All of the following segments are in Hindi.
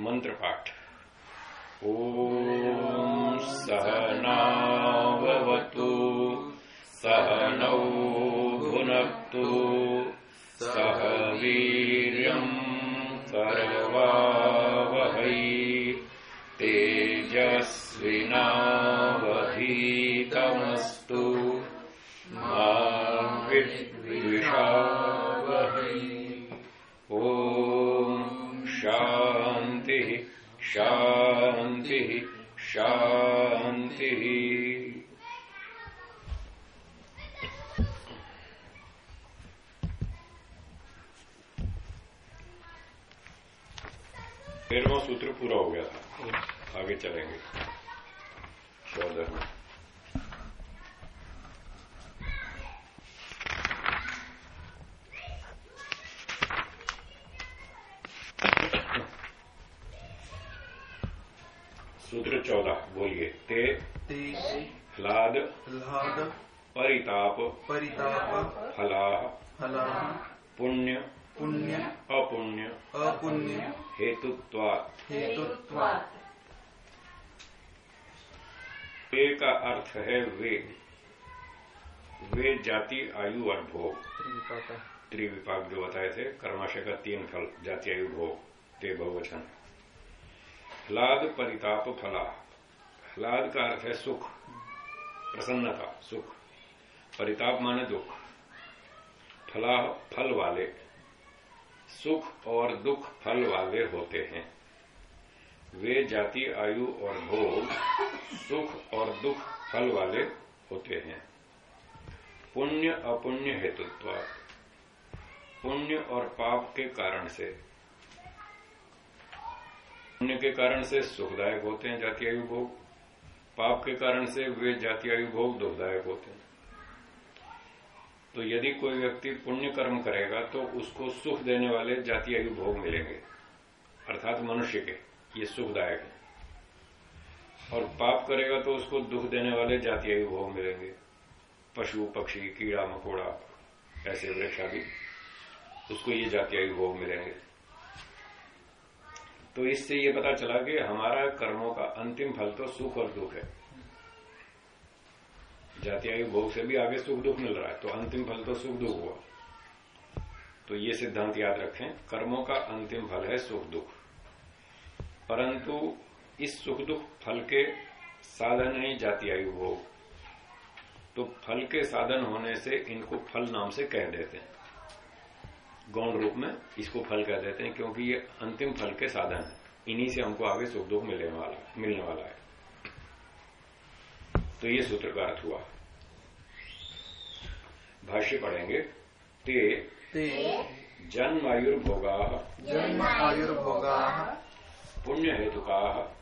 मंत्र पाठ ॐ सहनावतु सहनौ भुनक्तु। पूरा हो गया था। आगे चलेंगे। चौदह में सूत्र चौदह बोलिए। ते ते ह्लाद ह्लाद परिताप परिताप फलाह फलाः पुण्य पुण्य अपुण्य। अपुण्य। हेतुत्वात् हेतुत्वात् वे का अर्थ है वे। वे जाति आयु और भोग। त्रिविपाक जो बताए थे कर्माशय का तीन फल जाति आयु भोग ते बहुवचन। ह्लाद परिताप फला। ह्लाद का अर्थ है सुख। प्रसन्नता सुख। परिताप माने दुख। फला फल वाले। सुख और दुख फल वाले होते हैं। वे जाति, आयु और भोग, सुख और दुख फल वाले होते हैं। पुण्य, अपुण्य हेतुत्व पुण्य और पाप के कारण से। पुण्य के कारण से सुखदायक होते हैं जाति, आयु, भोग। पाप के कारण से वे जाति, आयु, भोग दुखदायक होते हैं। तो यदि कोई व्यक्ति पुण्य कर्म करेगा तो उसको सुख देने वाले जातीय भोग मिलेंगे। अर्थात मनुष्य के, ये सुखदायक है। और पाप करेगा तो उसको दुख देने वाले जाति आयु भोग मिलेंगे। पशु, पक्षी, कीड़ा, मकोड़ा, ऐसे वृक्ष आदि, उसको ये जाति आयु भोग मिलेंगे। तो इससे ये पता चला कि हमारा कर्मों का अंतिम फल तो सुख और दुख है। जाति आयु भोग से भी आगे सुख दुख मिल रहा है तो अंतिम फल तो सुख दुख हुआ। तो ये सिद्धांत याद रखें, कर्मों का अंतिम फल है सुख दुख। परंतु इस सुख दुख फल के साधन है जाति आयु भोग। तो फल के साधन होने से इनको फल नाम से कह देते हैं। गौण रूप में इसको फल कह देते हैं, क्योंकि ये अंतिम फल के साधन है। इन्हीं से हमको आगे सुख दुख मिलने वाला मिलने वाला है। तो ये सूत्र का अर्थ हुआ। भाष्य पढ़ेंगे। ते ते जन्मायुर्भोगा जन्म आयुर्भोगाः पुण्य हेतुका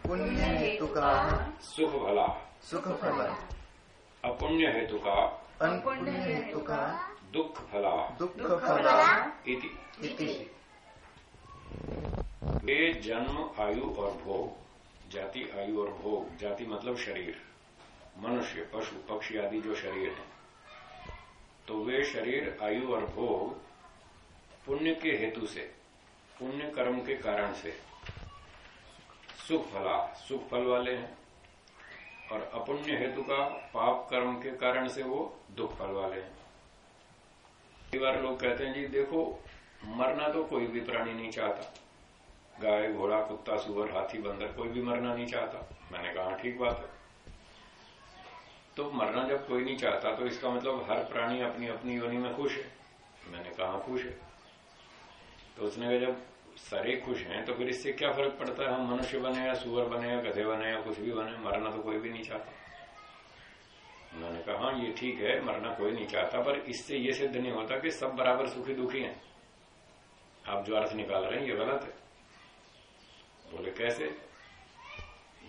पुण्यहेतुकाः सुख भला सुख फला अपुण्य हेतुका अन्पुण्यहेतुका दुख फला दुःखफला इति। इति। वे जन्म आयु और भोग जाति आयु और भोग जाति मतलब शरीर मनुष्य पशु पक्षी आदि जो शरीर है। तो वे शरीर, आयु और भोग पुण्य के हेतु से, पुण्य कर्म के कारण से सुख फला, सुख फल वाले हैं। और अपुण्य हेतु का पाप कर्म के कारण से वो दुख फल वाले हैं। कई बार लोग कहते हैं, जी, देखो, मरना तो कोई भी प्राणी नहीं चाहता। गाय, घोड़ा, कुत्ता, सुअर, हाथी, बंदर, कोई भी मरना नहीं चाहता। मैंने कहा ठीक बात है। तो मरना जब कोई नहीं चाहता तो इसका मतलब हर प्राणी अपनी अपनी योनि में खुश है। मैंने कहा, खुश है। तो उसने कहा, जब सारे खुश हैं तो फिर इससे क्या फ़र्क पड़ता है? हम मनुष्य बने या सुअर बने या गधे बने या कुछ भी बने, मरना तो कोई भी नहीं चाहता। मैंने कहा हाँ ये ठीक है, मरना कोई नहीं चाहता, पर इससे ये सिद्ध नहीं होता कि सब बराबर सुखी दुखी हैं। आप जो अर्थ निकाल रहे हैं, ये गलत है। बोले, कैसे?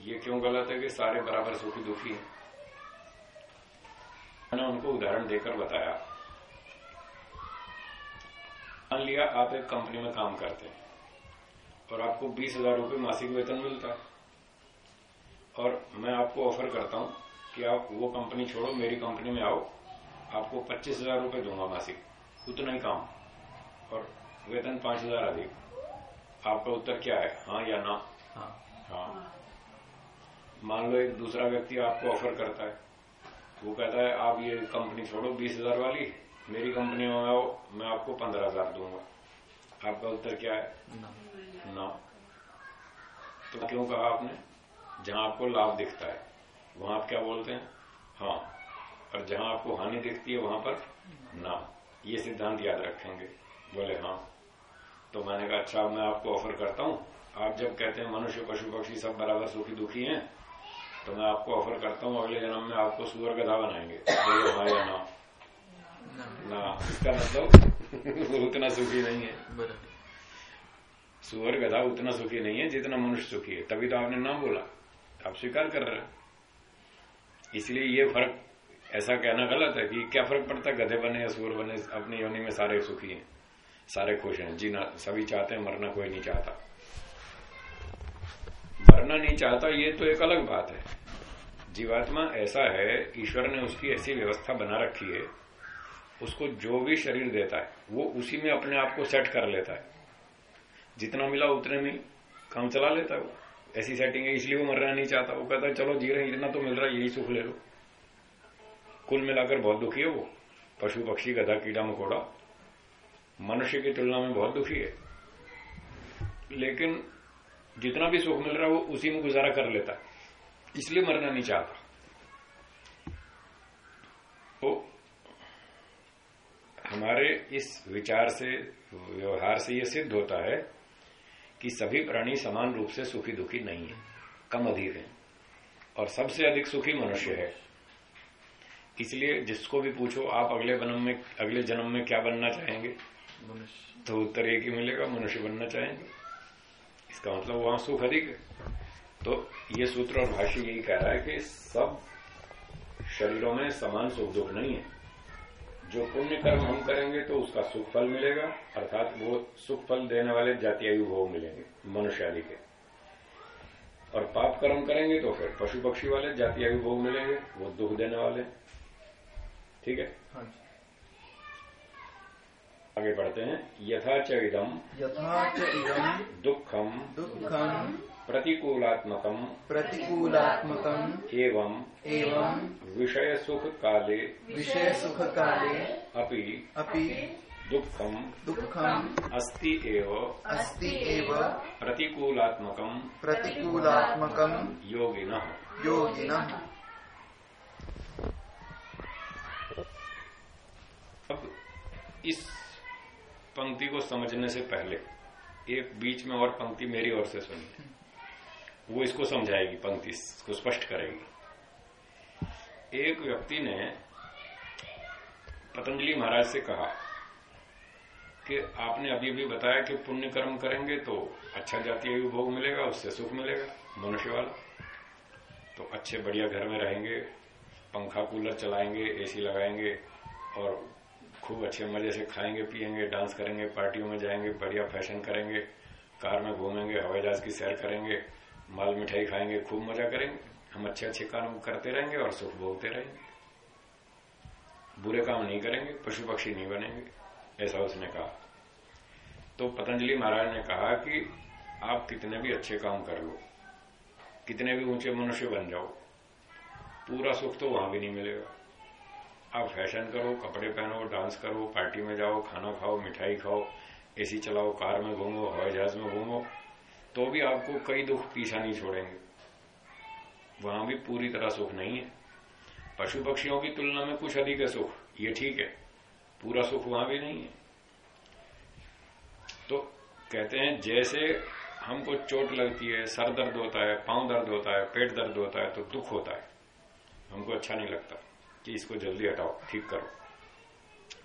ये क्यों गलत है कि सारे बराबर सुखी दुखी हैं? मैंने उनको उदाहरण देकर बताया। मान लिया आप एक कंपनी में काम करते हैं और आपको बीस हज़ार रुपये मासिक वेतन मिलता है। और मैं आपको ऑफ़र करता हूँ कि आप वो कंपनी छोड़ो मेरी कंपनी में आओ आपको पच्चीस हज़ार रुपये दूँगा मासिक। उतना ही काम। और वेतन पाँच हज़ार अधिक। आपका उत्तर क्या है? हाँ या ना? हाँ। हाँ। मान लो एक दूसरा व्यक्ति आपको ऑफ़र करता है। वो कहता है आप ये कंपनी छोड़ो बीस हज़ार वाली मेरी कंपनी में आओ मैं आपको पंद्रह हज़ार दूँगा। आपका उत्तर क्या है? ना ना तो क्यों कहा आपने? जहाँ आपको लाभ दिखता है वहाँ आप क्या बोलते हैं? हाँ। और जहाँ आपको हानि दिखती है वहाँ पर ना ये सिद्धांत याद रखेंगे। बोले हाँ। तो मैंने कहा अच्छा मैं आपको ऑफ़र करता हूँ। आप जब कहते हैं मनुष्य पशु पक्षी सब बराबर सुखी दुखी हैं तो मैं आपको ऑफ़र करता हूँ अगले जन्म में आपको सुअर गधा बनाएँगे बोले हाँ या ना। ना इसका मतलब उतना सुखी नहीं है। सुअर गधा उतना सुखी नहीं है जितना मनुष्य सुखी है। तभी तो आपने ना बोला। आप स्वीकार कर रहे हैं। इसलिए ये फ़र्क ऐसा कहना गलत है कि क्या फ़र्क पड़ता है? गधे बने या सुअर बने अपनी योनि में सारे सुखी हैं सारे खुश हैं। जीना सभी चाहते हैं मरना कोई नहीं चाहता। मरना नहीं चाहता, ये तो एक अलग बात है। जीवात्मा ऐसा है, ईश्वर ने उसकी ऐसी व्यवस्था बना रखी है, उसको जो भी शरीर देता है, वो उसी में अपने आप को सेट कर लेता है। जितना मिला उतने में काम चला लेता है वो। ऐसी सेटिंग है, इसलिए वो मरना नहीं चाहता। वो कहता है, चलो जी रहे, इतना तो मिल रहा है, यही सुख ले लो। कुल मिलाकर बहुत दुखी है वो। पशु, पक्षी, गधा, कीड़ा, मकोड़ा। मनुष्य की तुलना में बहुत दुखी है। लेकिन जितना भी सुख मिल रहा है वो उसी में गुजारा कर लेता है। इसलिए मरना नहीं चाहता। तो हमारे इस विचार से व्यवहार से यह सिद्ध होता है कि सभी प्राणी समान रूप से सुखी दुखी नहीं है कम अधिक है। और सबसे अधिक सुखी मनुष्य है। इसलिए जिसको भी पूछो आप अगले जन्म में अगले जन्म में क्या बनना चाहेंगे? मनुष्य। तो उत्तर एक ही मिलेगा मनुष्य बनना चाहेंगे। इसका मतलब वहाँ सुख अधिक तो ये सूत्र और भाष्य यही कह रहा है कि सब शरीरों में समान सुख दुख नहीं है। जो पुण्य कर्म हम करेंगे तो उसका सुख फल मिलेगा, अर्थात वो सुख फल देने वाले जाति आयु भोग मिलेंगे, मनुष्य आदि के। और पाप कर्म करेंगे तो फिर पशु पक्षी वाले जाति आयु भोग मिलेंगे, वो दुख देने वाले। ठीक है? हाँ आगे बढ़ते हैं। यथा च इदम यथा च इदम दुखम दुःखम प्रतिकूलात्मकम प्रतिकूलात्मकम् एवं एवं विषय सुख काले विषयसुखकाले अपि अपि दुखम दुःखम् अस्ति एव अस्ति एव प्रतिकूलात्मकम प्रतिकूलात्मकम् योगिनः। योगिनः। अब इस पंक्ति को समझने से पहले, एक बीच में और पंक्ति मेरी ओर से सुनिए वो इसको समझाएगी, पंक्ति इसको स्पष्ट करेगी। एक व्यक्ति ने पतंजलि महाराज से कहा कि आपने अभी अभी बताया कि पुण्य कर्म करेंगे तो अच्छा जातीय भोग मिलेगा, उससे सुख मिलेगा, मनुष्य वाला। तो अच्छे बढ़िया घर में रहेंगे, पंखा कूलर चलाएँगे, एसी लगाएँगे और खूब अच्छे मज़े से खाएँगे पिएँगे डांस करेंगे, पार्टियों में जाएँगे, बढ़िया फ़ैशन करेंगे, कार में घूमेंगे, हवाई जहाज़ की सैर करेंगे, माल मिठाई खाएँगे, खूब मज़ा करेंगे। हम अच्छे अच्छे काम करते रहेंगे और सुख भोगते रहेंगे। बुरे काम नहीं करेंगे, पशु पक्षी नहीं बनेंगे, ऐसा उसने कहा। तो पतंजलि महाराज ने कहा कि आप कितने भी अच्छे काम कर लो, कितने भी ऊँचे मनुष्य बन जाओ, पूरा सुख तो वहाँ भी नहीं मिलेगा। आप फ़ैशन करो, कपड़े पहनो, डांस करो, पार्टी में जाओ, खाना खाओ, मिठाई खाओ, एसी चलाओ, कार में घूमो, हवाई जहाज़ में घूमो तो भी आपको कई दुख पीछा नहीं छोड़ेंगे। वहाँ भी पूरी तरह सुख नहीं है। पशु पक्षियों की तुलना में कुछ अधिक है सुख, ये ठीक है, पूरा सुख वहाँ भी नहीं है। तो कहते हैं, जैसे हमको चोट लगती है, सर दर्द होता है, पाँव दर्द होता है, पेट दर्द होता है तो दुख होता है, हमको अच्छा नहीं लगता। कि इसको जल्दी हटाओ, ठीक करो।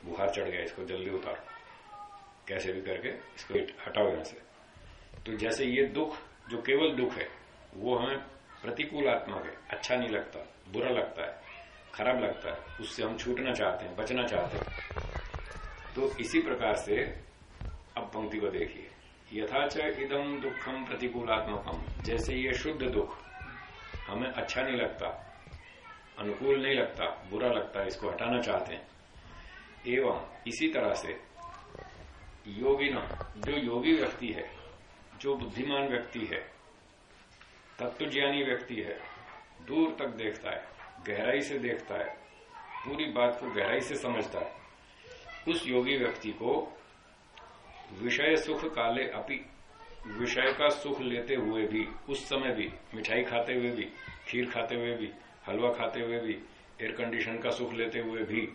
बुखार चढ़ गया, इसको जल्दी उतारो। कैसे भी करके इसको हटाओ यहाँ से। तो जैसे ये दुख, जो केवल दुख है, वो हमें प्रतिकूल आत्मा है अच्छा नहीं लगता, बुरा लगता है, खराब लगता है, उससे हम छूटना चाहते हैं, बचना चाहते हैं। तो इसी प्रकार से अब पंक्ति को देखिए। यथाच इदम दुखम प्रतिकूलात्मकम जैसे ये शुद्ध दुख हमें अच्छा नहीं लगता अनुकूल नहीं लगता, बुरा लगता है, इसको हटाना चाहते हैं। एवं इसी तरह से योगी न, जो योगी व्यक्ति है, जो बुद्धिमान व्यक्ति है, तत्वज्ञानी व्यक्ति है, दूर तक देखता है, गहराई से देखता है, पूरी बात को गहराई से समझता है, उस योगी व्यक्ति को विषय सुख काले अपि, विषय का सुख लेते हुए भी, उस समय भी, मिठाई खाते हुए भी, खीर खाते हुए भी हलवा खाते हुए भी एयर कंडीशन का सुख लेते हुए भी,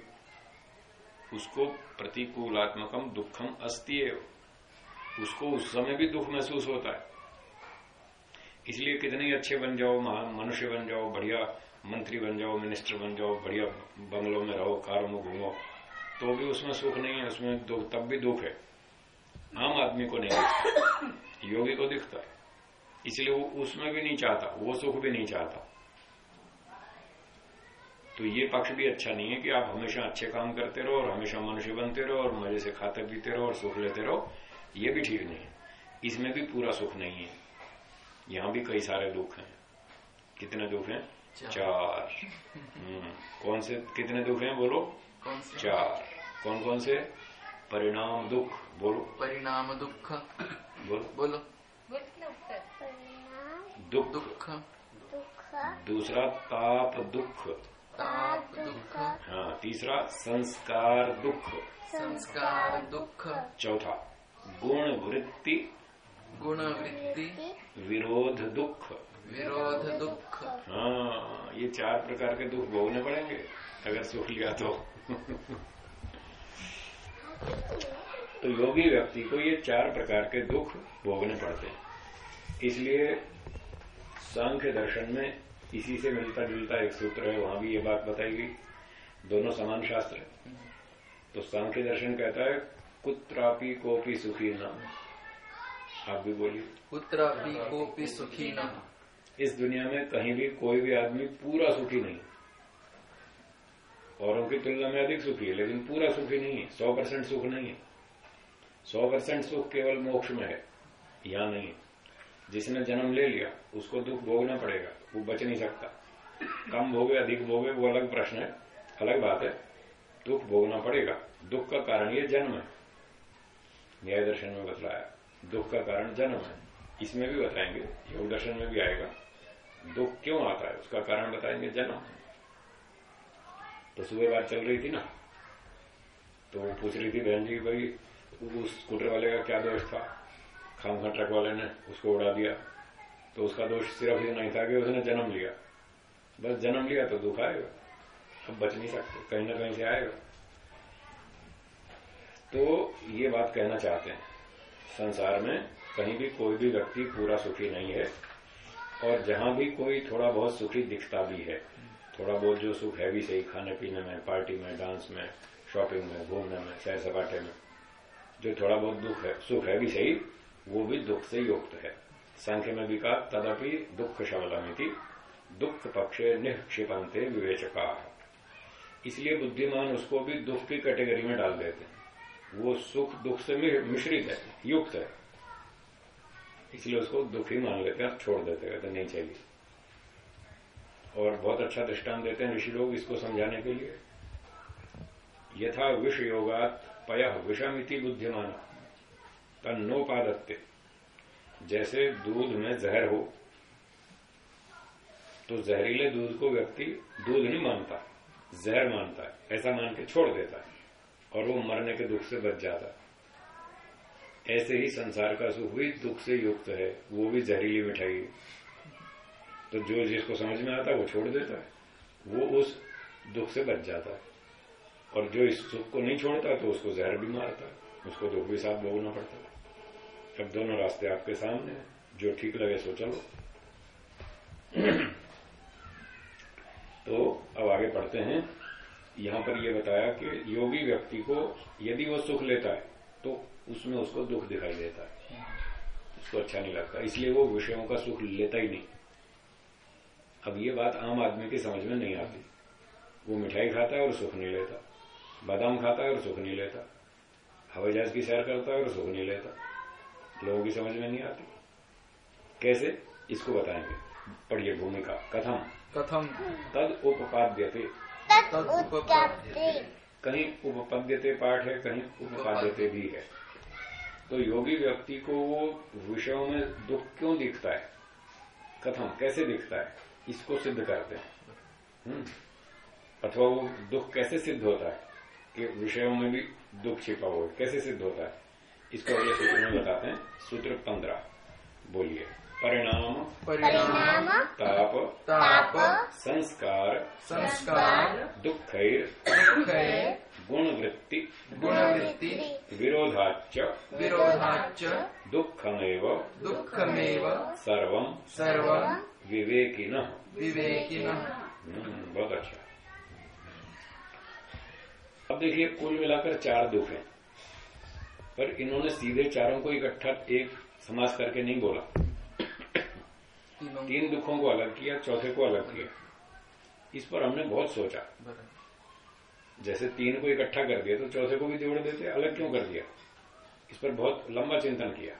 उसको प्रतिकूलात्मकम दुखम अस्ति उसको उस समय भी दुख महसूस होता है। इसलिए कितने अच्छे बन जाओ मनुष्य बन जाओ, बढ़िया मंत्री बन जाओ मिनिस्टर बन जाओ, बढ़िया बंगलों में रहो, कारों में घूमो तो भी उसमें सुख नहीं है, उसमें दुख, तब भी दुख है। आम आदमी को नहीं दिखता। योगी को दिखता है। इसलिए वो उसमें भी नहीं चाहता, वो सुख भी नहीं चाहता। तो ये पक्ष भी अच्छा नहीं है कि आप हमेशा अच्छे काम करते रहो और हमेशा मनुष्य बनते रहो और मज़े से खाते पीते रहो और सुख लेते रहो ये भी ठीक नहीं है। इसमें भी पूरा सुख नहीं है। यहाँ भी कई सारे दुख हैं। कितने दुख हैं? चार। हम्म, कौन से कितने दुख हैं बोलो? कौन से? चार। कौन कौन से? परिणाम दुख बोलो। परिणाम दुख। बोलो। बोलो। दुख। दुख। दूसरा ताप दुख। हाँ तीसरा संस्कार दुख। संस्कार दुख। चौथा गुण वृत्ति गुण वृत्ति विरोध दुख। विरोध दुख। हाँ ये चार प्रकार के दुख भोगने पड़ेंगे अगर सुख लिया तो। तो योगी व्यक्ति को ये चार प्रकार के दुख भोगने पड़ते हैं। इसलिए सांख्य दर्शन में इसी से मिलता जुलता एक सूत्र है वहाँ भी ये बात बताई गई। दोनों समान शास्त्र है। तो सांख्य दर्शन कहता है कुत्रापि कोपी सुखी न। आप भी बोलिए। पुत्रापि कोपी सुखी न। इस दुनिया में कहीं भी कोई भी आदमी पूरा सुखी नहीं। औरों की तुलना में अधिक सुखी है लेकिन पूरा सुखी नहीं है। सौ परसेंट सुख नहीं है। सौ परसेंट सुख केवल मोक्ष में है यहाँ नहीं है। जिसने जन्म ले लिया, उसको दुख भोगना पड़ेगा, वो बच नहीं सकता। कम भोगे, अधिक भोगे, वो अलग प्रश्न है, अलग बात है। दुख भोगना पड़ेगा। दुख का कारण ये जन्म है। न्याय दर्शन में बतलाया। दुख का कारण जन्म है। इसमें भी बताएँगे, योग दर्शन में भी आएगा। दुख क्यों आता है? उसका कारण बताएँगे, जन्म। तो सुबह बात चल रही थी ना? तो पूछ रही थी बहन जी भाई, उस स्कूटर वाले का क्या दोष था? खाम खा ट्रक वाले ने उसको उड़ा दिया। तो उसका दोष सिर्फ़ ये नहीं था कि उसने जन्म लिया। बस जन्म लिया तो दुख आएगा। अब बच नहीं सकते, कहीं ना कहीं से आएगा। तो ये बात कहना चाहते हैं। संसार में कहीं भी कोई भी व्यक्ति पूरा सुखी नहीं है और जहाँ भी कोई थोड़ा बहुत सुखी दिखता भी है। थोड़ा बहुत जो सुख है भी सही, खाने पीने में, पार्टी में, डांस में, शॉपिंग में, घूमने में सैर सपाटे में। जो थोड़ा बहुत दुख है, सुख है भी सही वो भी दुख से युक्त है। संख्य में भी कहा, तदपि दुख शबलमिति दुख पक्षे निक्षिपंते विवेचका। इसलिए बुद्धिमान उसको भी दुख की कैटेगरी में डाल देते हैं। वो सुख दुख से मिश्रित है, युक्त है। इसलिए उसको दुख मान लेते हैं छोड़ देते कहते नहीं चाहिए। और बहुत अच्छा दृष्टांत देते हैं ऋषि लोग इसको समझाने के लिए। यथा विष योगात पय विषमिति बुद्धिमान। तन्नोपादत्ते जैसे दूध में जहर हो तो जहरीले दूध को व्यक्ति दूध नहीं मानता, जहर मानता है, ऐसा मान के छोड़ देता है, और वो मरने के दुख से बच जाता ऐसे ही संसार का सुख भी दुख से युक्त है, वो भी जहरीली मिठाई तो जो जिसको समझ में आता है, वो छोड़ देता है, वो उस दुख से बच जाता है। और जो इस सुख को नहीं छोड़ता तो उसको जहर भी मारता है, उसको दुख भी साथ भोगना पड़ता है। अब दोनों रास्ते आपके सामने, जो ठीक लगे सो चलो। तो अब आगे पढ़ते हैं। यहाँ पर यह बताया कि योगी व्यक्ति को यदि वो सुख लेता है तो उसमें उसको दुख दिखाई देता है। उसको अच्छा नहीं लगता, इसलिए वो विषयों का सुख लेता ही नहीं। अब ये बात आम आदमी की समझ में नहीं आती। वो मिठाई खाता है और सुख नहीं लेता, बादाम खाता है और सुख नहीं लेता, हवाई जहाज़ की सैर करता है और सुख नहीं लेता। लोगों की समझ में नहीं आती। कैसे? इसको बताएँगे। पढ़िए भूमिका। कथम। कथम। तद उपपाद्य थे कहीं उपपद्यते पाठ है कहीं उपपाद्यते भी है। तो योगी व्यक्ति को वो विषयों में दुख क्यों दिखता है? कथम। कैसे दिखता है? इसको सिद्ध करते हैं। हम्म। अथवा वो दुख कैसे सिद्ध होता है? कि विषयों में भी दुख छिपा हुआ है। कैसे सिद्ध होता है? इसको अगले सूत्र में बताते हैं। सूत्र पंद्रह। बोलिए। परिणाम। परिणाम। ताप। ताप। संस्कार। संस्कार। दुखैर। दुःखै गुणवृत्ति। गुणवृत्ति। विरोधाच विरोधाच दुःखमेव। दुःखमेव। सर्वम। सर्वं विवेकिनः। विवेकिनः। हम्म, बहुत अच्छा। अब देखिए कुल मिलाकर चार दुख हैं। पर इन्होंने सीधे चारों को इकट्ठा एक समाज करके नहीं बोला। तीन दुखों को अलग किया, चौथे को अलग किया। इस पर हमने बहुत सोचा। जैसे तीन को इकट्ठा कर दिया तो चौथे को भी जोड़ देते, अलग क्यों कर दिया? इस पर बहुत लंबा चिंतन किया।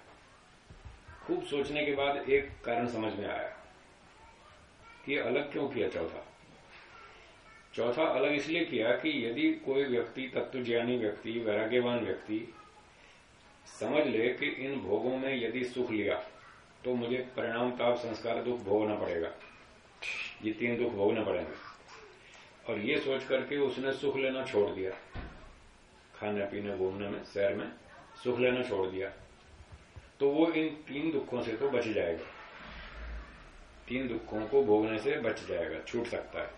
खूब सोचने के बाद एक कारण समझ में आया कि अलग क्यों किया चौथा। चौथा अलग इसलिए किया कि यदि कोई व्यक्ति तत्व ज्ञानी व्यक्ति, वैराग्यवान व्यक्ति समझ ले कि इन भोगों में यदि सुख लिया तो मुझे परिणाम ताप, संस्कार, दुख भोगना पड़ेगा। ये तीन दुख भोगने पड़ेंगे। और ये सोच करके उसने सुख लेना छोड़ दिया। खाने, पीने, घूमने में, शहर में सुख लेना छोड़ दिया। तो वो इन तीन दुखों से तो बच जाएगा। तीन दुखों को भोगने से बच जाएगा, छूट सकता है।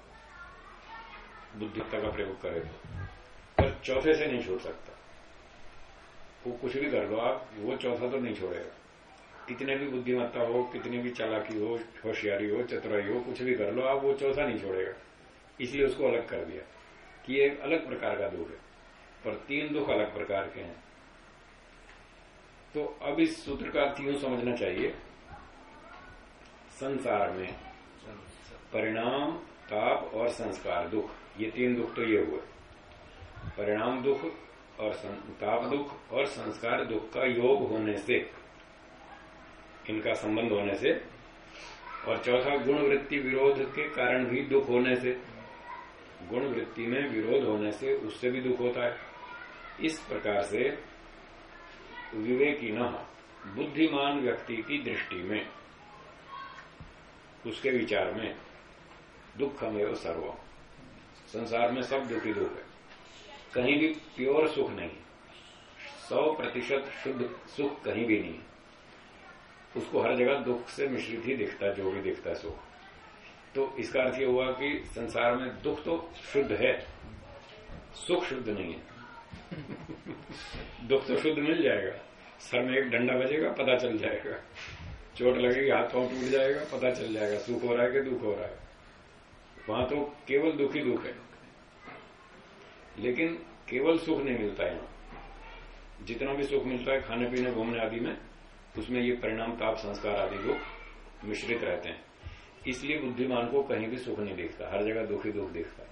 बुद्धित्ता का प्रयोग करे तो पर चौथे से नहीं छूट सकता। वो कुछ भी कर लो, आप वो चौथा तो नहीं छोड़ेगा। कितने भी बुद्धिमत्ता हो, कितनी भी चालाकी हो, होशियारी हो, चतुराई हो, कुछ भी कर लो, आप वो चौथा नहीं छोड़ेगा। इसलिए उसको अलग कर दिया कि ये अलग प्रकार का दुख है। पर तीन दुख अलग प्रकार के हैं। तो अब इस सूत्र का अर्थ समझना चाहिए, संसार में परिणाम, ताप और संस्कार, दुख। ये तीन दुख तो ये हुए। परिणाम, दुख और ताप दुख और संस्कार दुख का योग होने से, इनका संबंध होने से, और चौथा गुण वृत्ति विरोध के कारण भी दुख होने से गुण वृत्ति में विरोध होने से उससे भी दुख होता है। इस प्रकार से विवेकी न, बुद्धिमान व्यक्ति की दृष्टि में, उसके विचार में दुख में सर्व। संसार में सब दुखी दुख है। कहीं भी प्योर सुख नहीं सौ प्रतिशत शुद्ध सुख कहीं भी नहीं उसको हर जगह दुख से मिश्रित ही दिखता जो भी दिखता सुख। तो इसका अर्थ यह हुआ कि संसार में दुख तो शुद्ध है, सुख शुद्ध नहीं है। दुख तो शुद्ध मिल जाएगा, सर में एक डंडा बजेगा, पता चल जाएगा। चोट लगेगी, हाथ पाँव टूट जाएगा, पता चल जाएगा, सुख हो रहा है कि दुख हो रहा है। वहाँ तो केवल दुख ही दुख है। लेकिन केवल सुख नहीं मिलता यहाँ। जितना भी सुख मिलता है, खाने पीने, घूमने आदि में, उसमें ये परिणाम, ताप, संस्कार आदि दुख मिश्रित रहते हैं। इसलिए बुद्धिमान को कहीं भी सुख नहीं दिखता। हर जगह दुखी दुख दिखता है।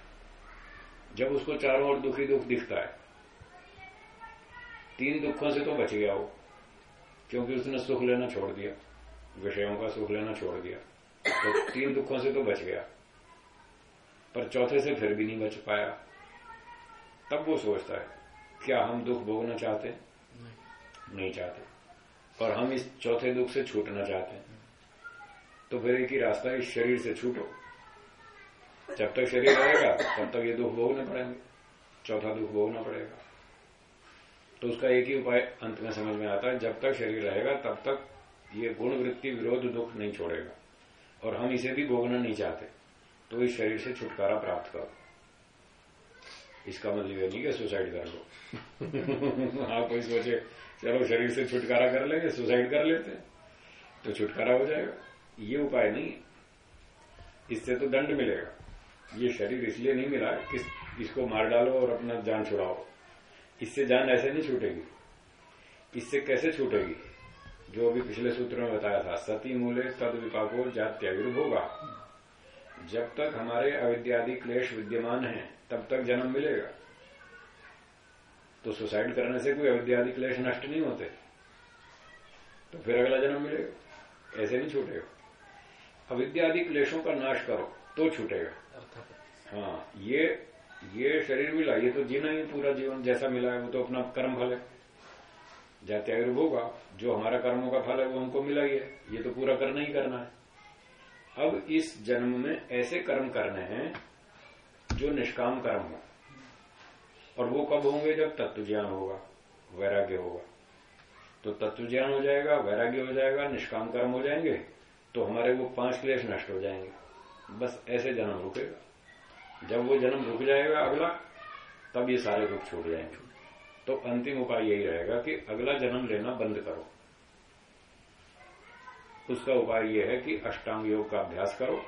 जब उसको चारों ओर दुखी दुख दिखता है, तीन दुखों से तो बच गया वो, क्योंकि उसने सुख लेना छोड़ दिया, विषयों का सुख लेना छोड़ दिया तो तीन दुखों से तो बच गया। पर चौथे से फिर भी नहीं बच पाया। तब वो सोचता है क्या हम दुख भोगना चाहते हैं? नहीं। नहीं चाहते। और हम इस चौथे दुख से छूटना चाहते हैं। तो फिर एक ही रास्ता इस शरीर से छूटो। जब तक शरीर रहेगा तब तक ये दुख भोगने पड़ेंगे। चौथा दुख भोगना पड़ेगा। तो उसका एक ही उपाय अंत में समझ में आता है जब तक शरीर रहेगा तब तक ये गुण वृत्ति विरोध दुख नहीं छोड़ेगा। और हम इसे भी भोगना नहीं चाहते। तो इस शरीर से छुटकारा प्राप्त करो। इसका मतलब ये नहीं कि सुसाइड कर लो आप कोई सोचे, चलो, शरीर से छुटकारा कर लेंगे सुसाइड कर लेते हैं. तो छुटकारा हो जाएगा। ये उपाय नहीं है। इससे तो दंड मिलेगा। ये शरीर इसलिए नहीं मिला कि इसको मार डालो और अपना जान छुड़ाओ। इससे जान ऐसे नहीं छूटेगी। इससे कैसे छूटेगी? जो अभी पिछले सूत्र में बताया था, सती मूले तद विपाको जात्याविर्भोगा। जब तक हमारे अविद्यादि क्लेश विद्यमान है तब तक जन्म मिलेगा। तो सुसाइड करने से कोई अविद्यादि क्लेश नष्ट नहीं होते। तो फिर अगला जन्म मिलेगा। ऐसे नहीं छूटेगा। अविद्यादि क्लेशों का नाश करो तो छूटेगा। हाँ ये ये शरीर मिला, ये तो जीना ही पूरा जीवन, जैसा मिला है वो तो अपना कर्म फल है। जाति आयुर्भोगा जो हमारा कर्मों का फल है वो हमको मिला ही है। ये तो पूरा करना ही करना है। अब इस जन्म में ऐसे कर्म करने हैं जो निष्काम कर्म हो। और वो कब होंगे? जब तत्व ज्ञान होगा, वैराग्य होगा। तो तत्व ज्ञान हो जाएगा, वैराग्य हो जाएगा, निष्काम कर्म हो जाएँगे तो हमारे वो पाँच क्लेश नष्ट हो जाएँगे। बस ऐसे जन्म रुकेगा। जब वो जन्म रुक जाएगा अगला, तब ये सारे दुख छूट जाएँगे। तो अंतिम उपाय यही रहेगा कि अगला जन्म लेना बंद करो। उसका उपाय यह है कि अष्टांग योग का अभ्यास करो।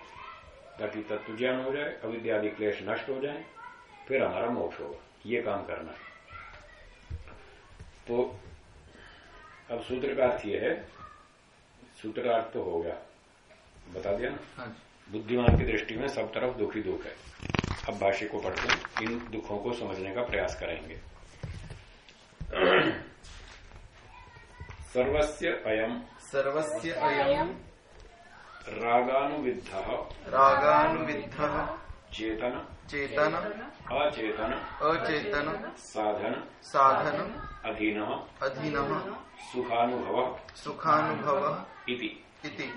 ताकि तत्व ज्ञान हो जाए अविद्यादि क्लेश नष्ट हो जाए फिर हमारा मोक्ष होगा। ये काम करना है। तो अब सूत्र का अर्थ यह है सूत्र का अर्थ तो हो गया। बता दिया ना? हाँ बुद्धिमान की दृष्टि में सब तरफ़ दुखी दुख है। अब भाष्य को पढ़ते इन दुखों को समझने का प्रयास करेंगे। सर्वस्य अयम। सर्वस्य अयम्। रागानुविद्ध रागानुविद्धः चेतन चेतन अचेतन अचेतन साधन साधन अधीन अधीनः सुखानुभव सुखानुभवः इति इति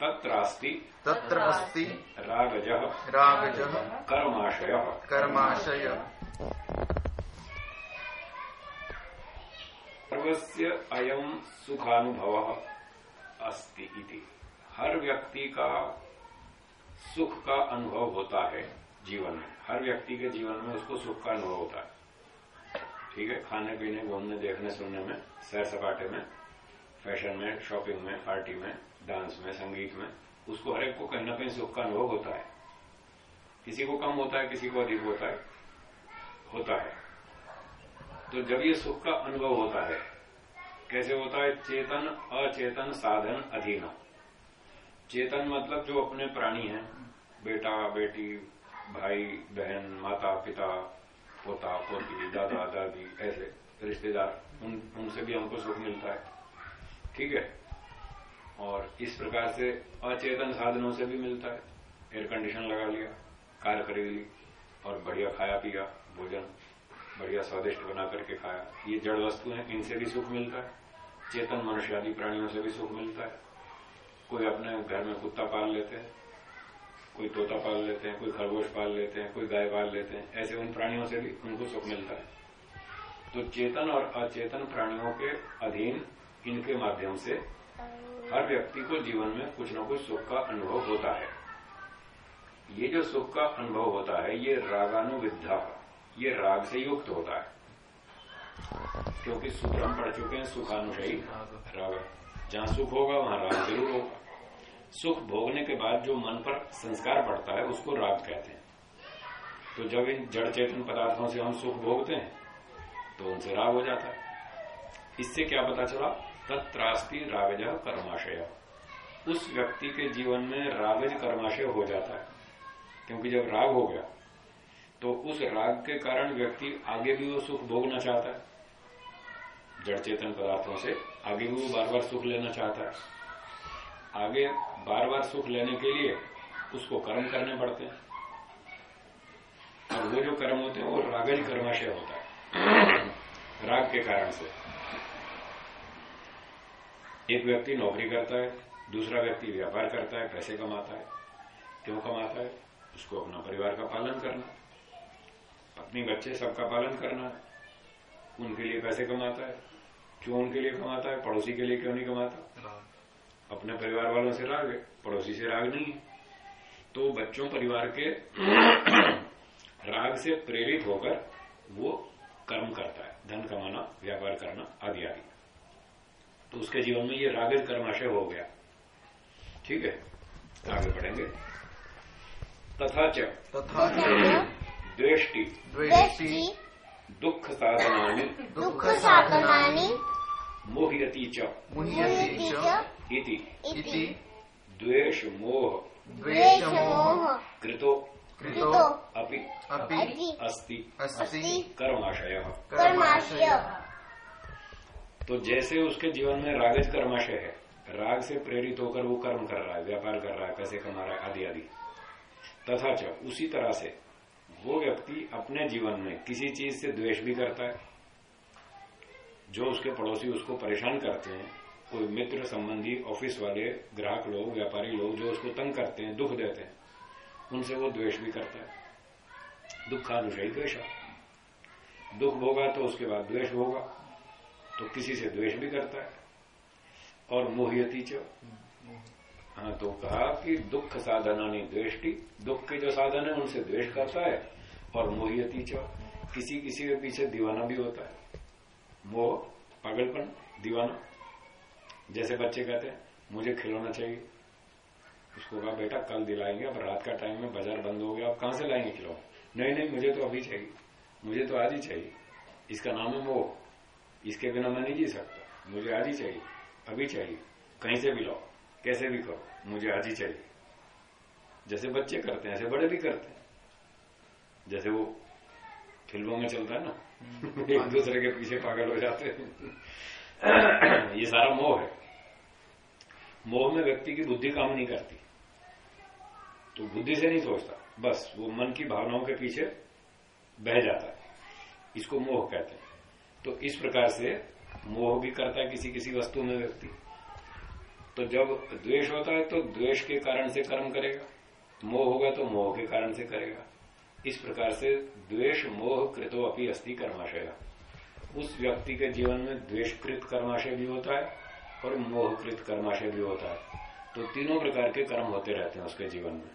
तत्रास्ति तत्र अस्ति रागज रागजः कर्माशय कर्माशय सर्वस्य अयम सुखानुभव अस्ति इति हर व्यक्ति का सुख का अनुभव होता है जीवन में। हर व्यक्ति के जीवन में उसको सुख का अनुभव होता है। ठीक है? खाने, पीने, घूमने, देखने, सुनने में, सैर सपाटे में, फ़ैशन में, शॉपिंग में, पार्टी में, डांस में, संगीत में, उसको हर एक को कहीं ना कहीं सुख का अनुभव होता है। किसी को कम होता है, किसी को अधिक होता है होता है। तो जब ये सुख का अनुभव होता है, कैसे होता है? चेतन, अचेतन साधन अधीन चेतन मतलब जो अपने प्राणी हैं, बेटा, बेटी, भाई, बहन, माता, पिता, पोता, पोती, दादा, दादी, ऐसे रिश्तेदार, उन, उनसे भी हमको सुख मिलता है। ठीक है? और इस प्रकार से अचेतन साधनों से भी मिलता है। एयर कंडीशन लगा लिया, कार खरीद ली, और बढ़िया खाया पिया, भोजन बढ़िया स्वादिष्ट बना करके खाया। ये जड़ वस्तु है, इनसे भी सुख मिलता है। चेतन मनुष्य आदि प्राणियों से भी सुख मिलता है। कोई अपने घर में कुत्ता पाल लेते हैं, कोई तोता पाल लेते हैं, कोई खरगोश पाल लेते हैं, कोई गाय पाल लेते हैं, ऐसे उन प्राणियों से भी उनको सुख मिलता है। तो चेतन और अचेतन प्राणियों के अधीन इनके माध्यम से हर व्यक्ति को जीवन में कुछ न कुछ सुख का अनुभव होता है। ये जो सुख का अनुभव होता है, ये रागानुविद्धा, ये राग से युक्त होता है। क्योंकि सूत्र हम पढ़ चुके हैं, सुखानुषयी राग जहाँ सुख होगा, वहाँ राग ज़रूर होगा। सुख भोगने के बाद जो मन पर संस्कार पड़ता है, उसको राग कहते हैं। तो जब इन जड़ चेतन पदार्थों से हम सुख भोगते हैं तो उनसे राग हो जाता है। इससे क्या पता चला? तत्रास्ति रागज कर्माशय। उस व्यक्ति के जीवन में रागज कर्माशय हो जाता है। क्योंकि जब राग हो गया तो उस राग के कारण व्यक्ति आगे भी वो सुख भोगना चाहता है। जड़ चेतन पदार्थों से आगे भी वो बार बार सुख लेना चाहता है। आगे बार बार सुख लेने के लिए उसको कर्म करने पड़ते हैं। और वो जो कर्म होते हैं, वो रागज कर्माशय होता है। राग के कारण से। एक व्यक्ति नौकरी करता है, दूसरा व्यक्ति व्यापार करता है, पैसे कमाता है, क्यों कमाता है? उसको अपना परिवार का पालन करना। पत्नी बच्चे सबका पालन करना। है उनके लिए पैसे कमाता है। क्यों उनके लिए कमाता है? पड़ोसी के लिए क्यों नहीं कमाता? अपने परिवार वालों से राग है पड़ोसी से राग नहीं। है तो बच्चों परिवार के राग से प्रेरित होकर वो कर्म करता है। धन कमाना व्यापार करना आदि आदि। तो उसके जीवन में ये रागित कर्माशय हो गया। ठीक है? आगे बढ़ेंगे। तथा च। तथा च। द्वेष्टि द्वेष्टि दुख साधनानि। दुःख साधनानि। मोहयति च। मुह्यति च। इति। इति। द्वेष मोह। द्वेषमोह कृतो। कृतो। अपि। अपि। अस्ति। अस्ति। कर्माशय। कर्माशय। तो जैसे उसके जीवन में रागज कर्माशय है राग से प्रेरित होकर वो कर्म कर रहा है व्यापार कर रहा है पैसे कमा रहा है आदि आदि। तथा च उसी तरह से वो व्यक्ति अपने जीवन में किसी चीज़ से द्वेष भी करता है जो उसके पड़ोसी उसको परेशान करते हैं कोई मित्र, संबंधी ऑफ़िस वाले, ग्राहक लोग, व्यापारी लोग जो उसको तंग करते हैं, दुख देते हैं, उनसे वो द्वेष भी करता है। दुखानुषयी द्वेषा दुख भोगा तो उसके बाद द्वेष होगा तो किसी से द्वेष भी करता है। और मोहियती च। हाँ तो कहा कि दुख साधनानी द्वेष्टि, दुख के जो साधन है, उनसे द्वेष करता है। और मोहियती च, किसी किसी के पीछे दीवाना भी होता है। मोह, पागलपन, दीवाना। जैसे बच्चे कहते हैं मुझे खिलौना चाहिए। उसको कहा बेटा कल दिलाएँगे अब रात का टाइम में बाज़ार बंद हो गया अब कहाँ से लाएँगे खिलौना? नहीं नहीं मुझे तो अभी चाहिए मुझे तो आज ही चाहिए। इसका नाम है मोह इसके बिना मैं नहीं जी सकता। मुझे आज ही चाहिए अभी चाहिए। कहीं से भी लाओ कैसे भी करो मुझे आज ही चाहिए। जैसे बच्चे करते हैं ऐसे बड़े भी करते हैं। जैसे वो फ़िल्मों में चलता है ना एक दूसरे के पीछे पागल हो जाते हैं। ये सारा मोह है। मोह में व्यक्ति की बुद्धि काम नहीं करती। तो बुद्धि से नहीं सोचता। बस वो मन की भावनाओं के पीछे बह जाता है। इसको मोह कहते हैं। तो इस प्रकार से मोह भी करता है किसी किसी वस्तु में व्यक्ति। तो जब द्वेष होता है तो द्वेष के कारण से कर्म करेगा। मोह होगा तो मोह के कारण से करेगा। इस प्रकार से द्वेष, मोह, कृतो अपनी अस्थि कर्माशय। उस व्यक्ति के जीवन में द्वेषकृत कर्माशय भी होता है। और मोहकृत कर्माशय भी होता है। तो तीनों प्रकार के कर्म होते रहते हैं उसके जीवन में।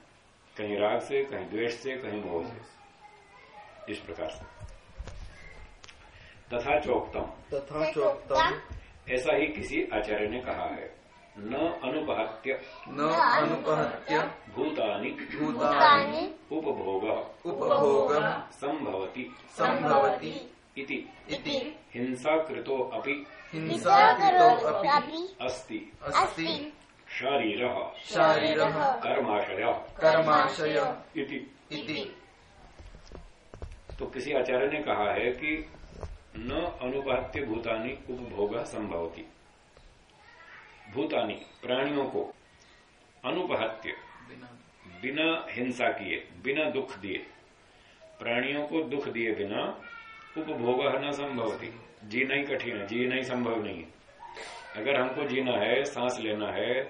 कहीं राग से कहीं द्वेष से कहीं मोह से। इस प्रकार से। तथा चौकतम। तथा चोक्तम। ऐसा ही किसी आचार्य ने कहा है। न अनुपहत्य। न अनुपहत्य। भूतानि। भूतानि। उपभोग। उपभोग। संभवति। संभवति। इति। इति। हिंसाकृतो अपि। हिंसा अस्ति। अस्ति। शारीर। शारीरः। कर्माशय। कर्माशय। इति। इति। तो किसी आचार्य ने कहा है कि न अनुपहत्य भूतानी उपभोग संभवती। भूतानी प्राणियों को अनुपहत्य बिना हिंसा किए बिना दुख दिए प्राणियों को दुख दिए बिना उपभोग न संभवती। जीना ही कठिन है जीना ही संभव नहीं है। अगर हमको जीना है सांस लेना है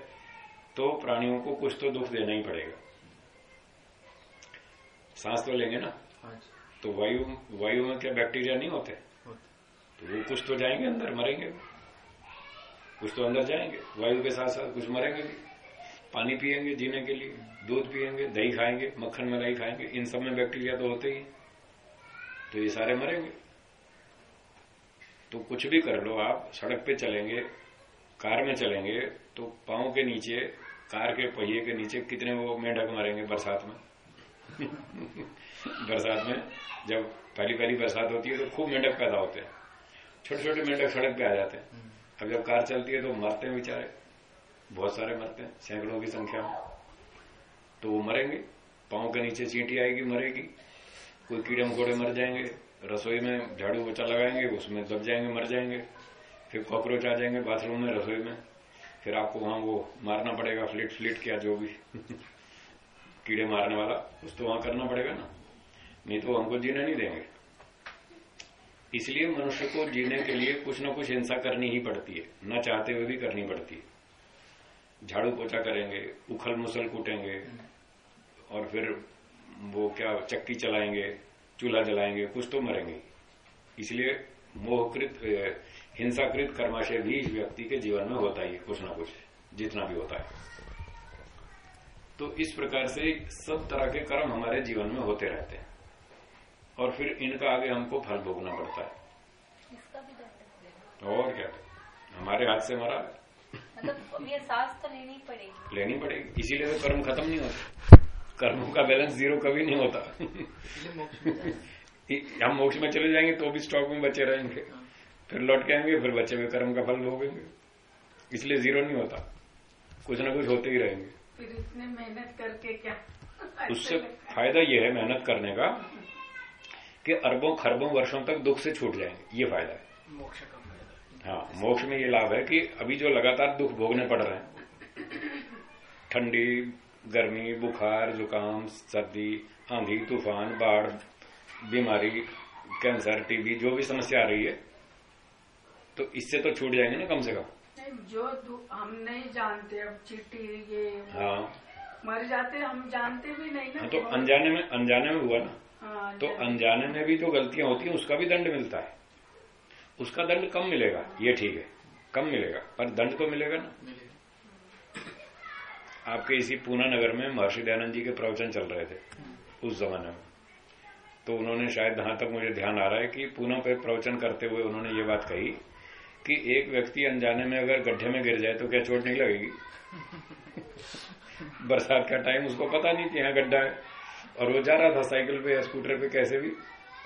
तो प्राणियों को कुछ तो दुख देना ही पड़ेगा। सांस तो लेंगे ना? तो वायु वायु में क्या बैक्टीरिया नहीं होते? तो वो कुछ तो जाएँगे अंदर मरेंगे कुछ तो अंदर जाएँगे वायु के साथ साथ कुछ मरेंगे भी। पानी पियेंगे जीने के लिए दूध पिएँगे दही खाएँगे मक्खन मलाई खाएँगे इन सब में बैक्टीरिया तो होते ही। तो ये सारे मरेंगे। तो कुछ भी कर लो आप सड़क पे चलेंगे कार में चलेंगे तो पाँव के नीचे कार के पहिए के नीचे कितने वो मेंढक मरेंगे बरसात में? बरसात में जब पहली पहली बरसात होती है तो खूब मेंढक पैदा होते हैं। छोटे छोटे मेंढक सड़क पे आ जाते हैं। अब जब कार चलती है तो मरते हैं बेचारे। बहुत सारे मरते हैं सैकड़ों की संख्या में। तो वो मरेंगे पाँव के नीचे चींटी आएगी मरेगी। कोई कीड़े मकोड़े मर जाएँगे। रसोई में झाड़ू पोछा लगाएँगे, उसमें दब जाएँगे, मर जाएँगे, फिर कॉकरोच आ जाएँगे बाथरूम में, रसोई में। फिर आपको वहाँ वो मारना पड़ेगा फ्लिट फ्लिट क्या जो भी। कीड़े मारने वाला कुछ तो वहाँ करना पड़ेगा ना। नहीं तो हमको जीने नहीं देंगे। इसलिए मनुष्य को जीने के लिए कुछ ना कुछ हिंसा करनी ही पड़ती है। न चाहते हुए भी करनी पड़ती है। झाड़ू पोछा करेंगे उखल मुसल कूटेंगे, और फिर वो क्या, चक्की चलाएँगे चूल्हा जलाएँगे कुछ तो मरेंगे। इसलिए मोहकृत हिंसाकृत कर्माशय भी इस व्यक्ति के जीवन में होता ही है कुछ ना कुछ जितना भी होता है। तो इस प्रकार से सब तरह के कर्म हमारे जीवन में होते रहते हैं। और फिर इनका आगे हमको फल भोगना पड़ता है। इसका भी और क्या? हमारे हाथ से मरा। है, मतलब ये सांस तो लेनी पड़ेगी। लेनी पड़ेगी। इसीलिए तो कर्म खत्म नहीं होते। कर्मों का बैलेंस ज़ीरो कभी नहीं होता। हम मोक्ष में चले जाएँगे तो भी स्टॉक में बचे रहेंगे। फिर लौट के आएँगे फिर बच्चे हुए कर्म का फल भोगेंगे। इसलिए ज़ीरो नहीं होता। कुछ ना कुछ होते ही रहेंगे। फिर इतने मेहनत करके क्या? उससे फ़ायदा यह है मेहनत करने का कि अरबों खरबों वर्षों तक दुख से छूट जाएँगे। ये फ़ायदा है। मोक्ष का फ़ायदा। हाँ मोक्ष में ये लाभ है कि अभी जो लगातार दुख भोगने पड़ रहे हैं ठंडी गर्मी बुखार जुकाम सर्दी आंधी तूफ़ान बाढ़ बीमारी कैंसर टीबी जो भी समस्या आ रही है तो इससे तो छूट जाएँगे ना कम से कम? नहीं जो हम नहीं जानते अब चीटी ये हाँ। मर जाते हम जानते भी नहीं ना हाँ तो अनजाने में अनजाने में हुआ ना? हाँ, तो अनजाने में भी जो गलतियाँ होती हैं उसका भी दंड मिलता है। उसका दंड कम मिलेगा ये ठीक है कम मिलेगा पर दंड तो मिलेगा ना? आपके इसी पूना नगर में महर्षि दयानंद जी के प्रवचन चल रहे थे उस जमाने में। तो उन्होंने शायद जहाँ तक मुझे ध्यान आ रहा है कि पूना पे प्रवचन करते हुए उन्होंने ये बात कही कि एक व्यक्ति अनजाने में अगर गड्ढे में गिर जाए तो क्या चोट नहीं लगेगी? बरसात का टाइम उसको पता नहीं कि यहाँ गड्ढा है। और वो जा रहा था साइकिल पे या स्कूटर पे कैसे भी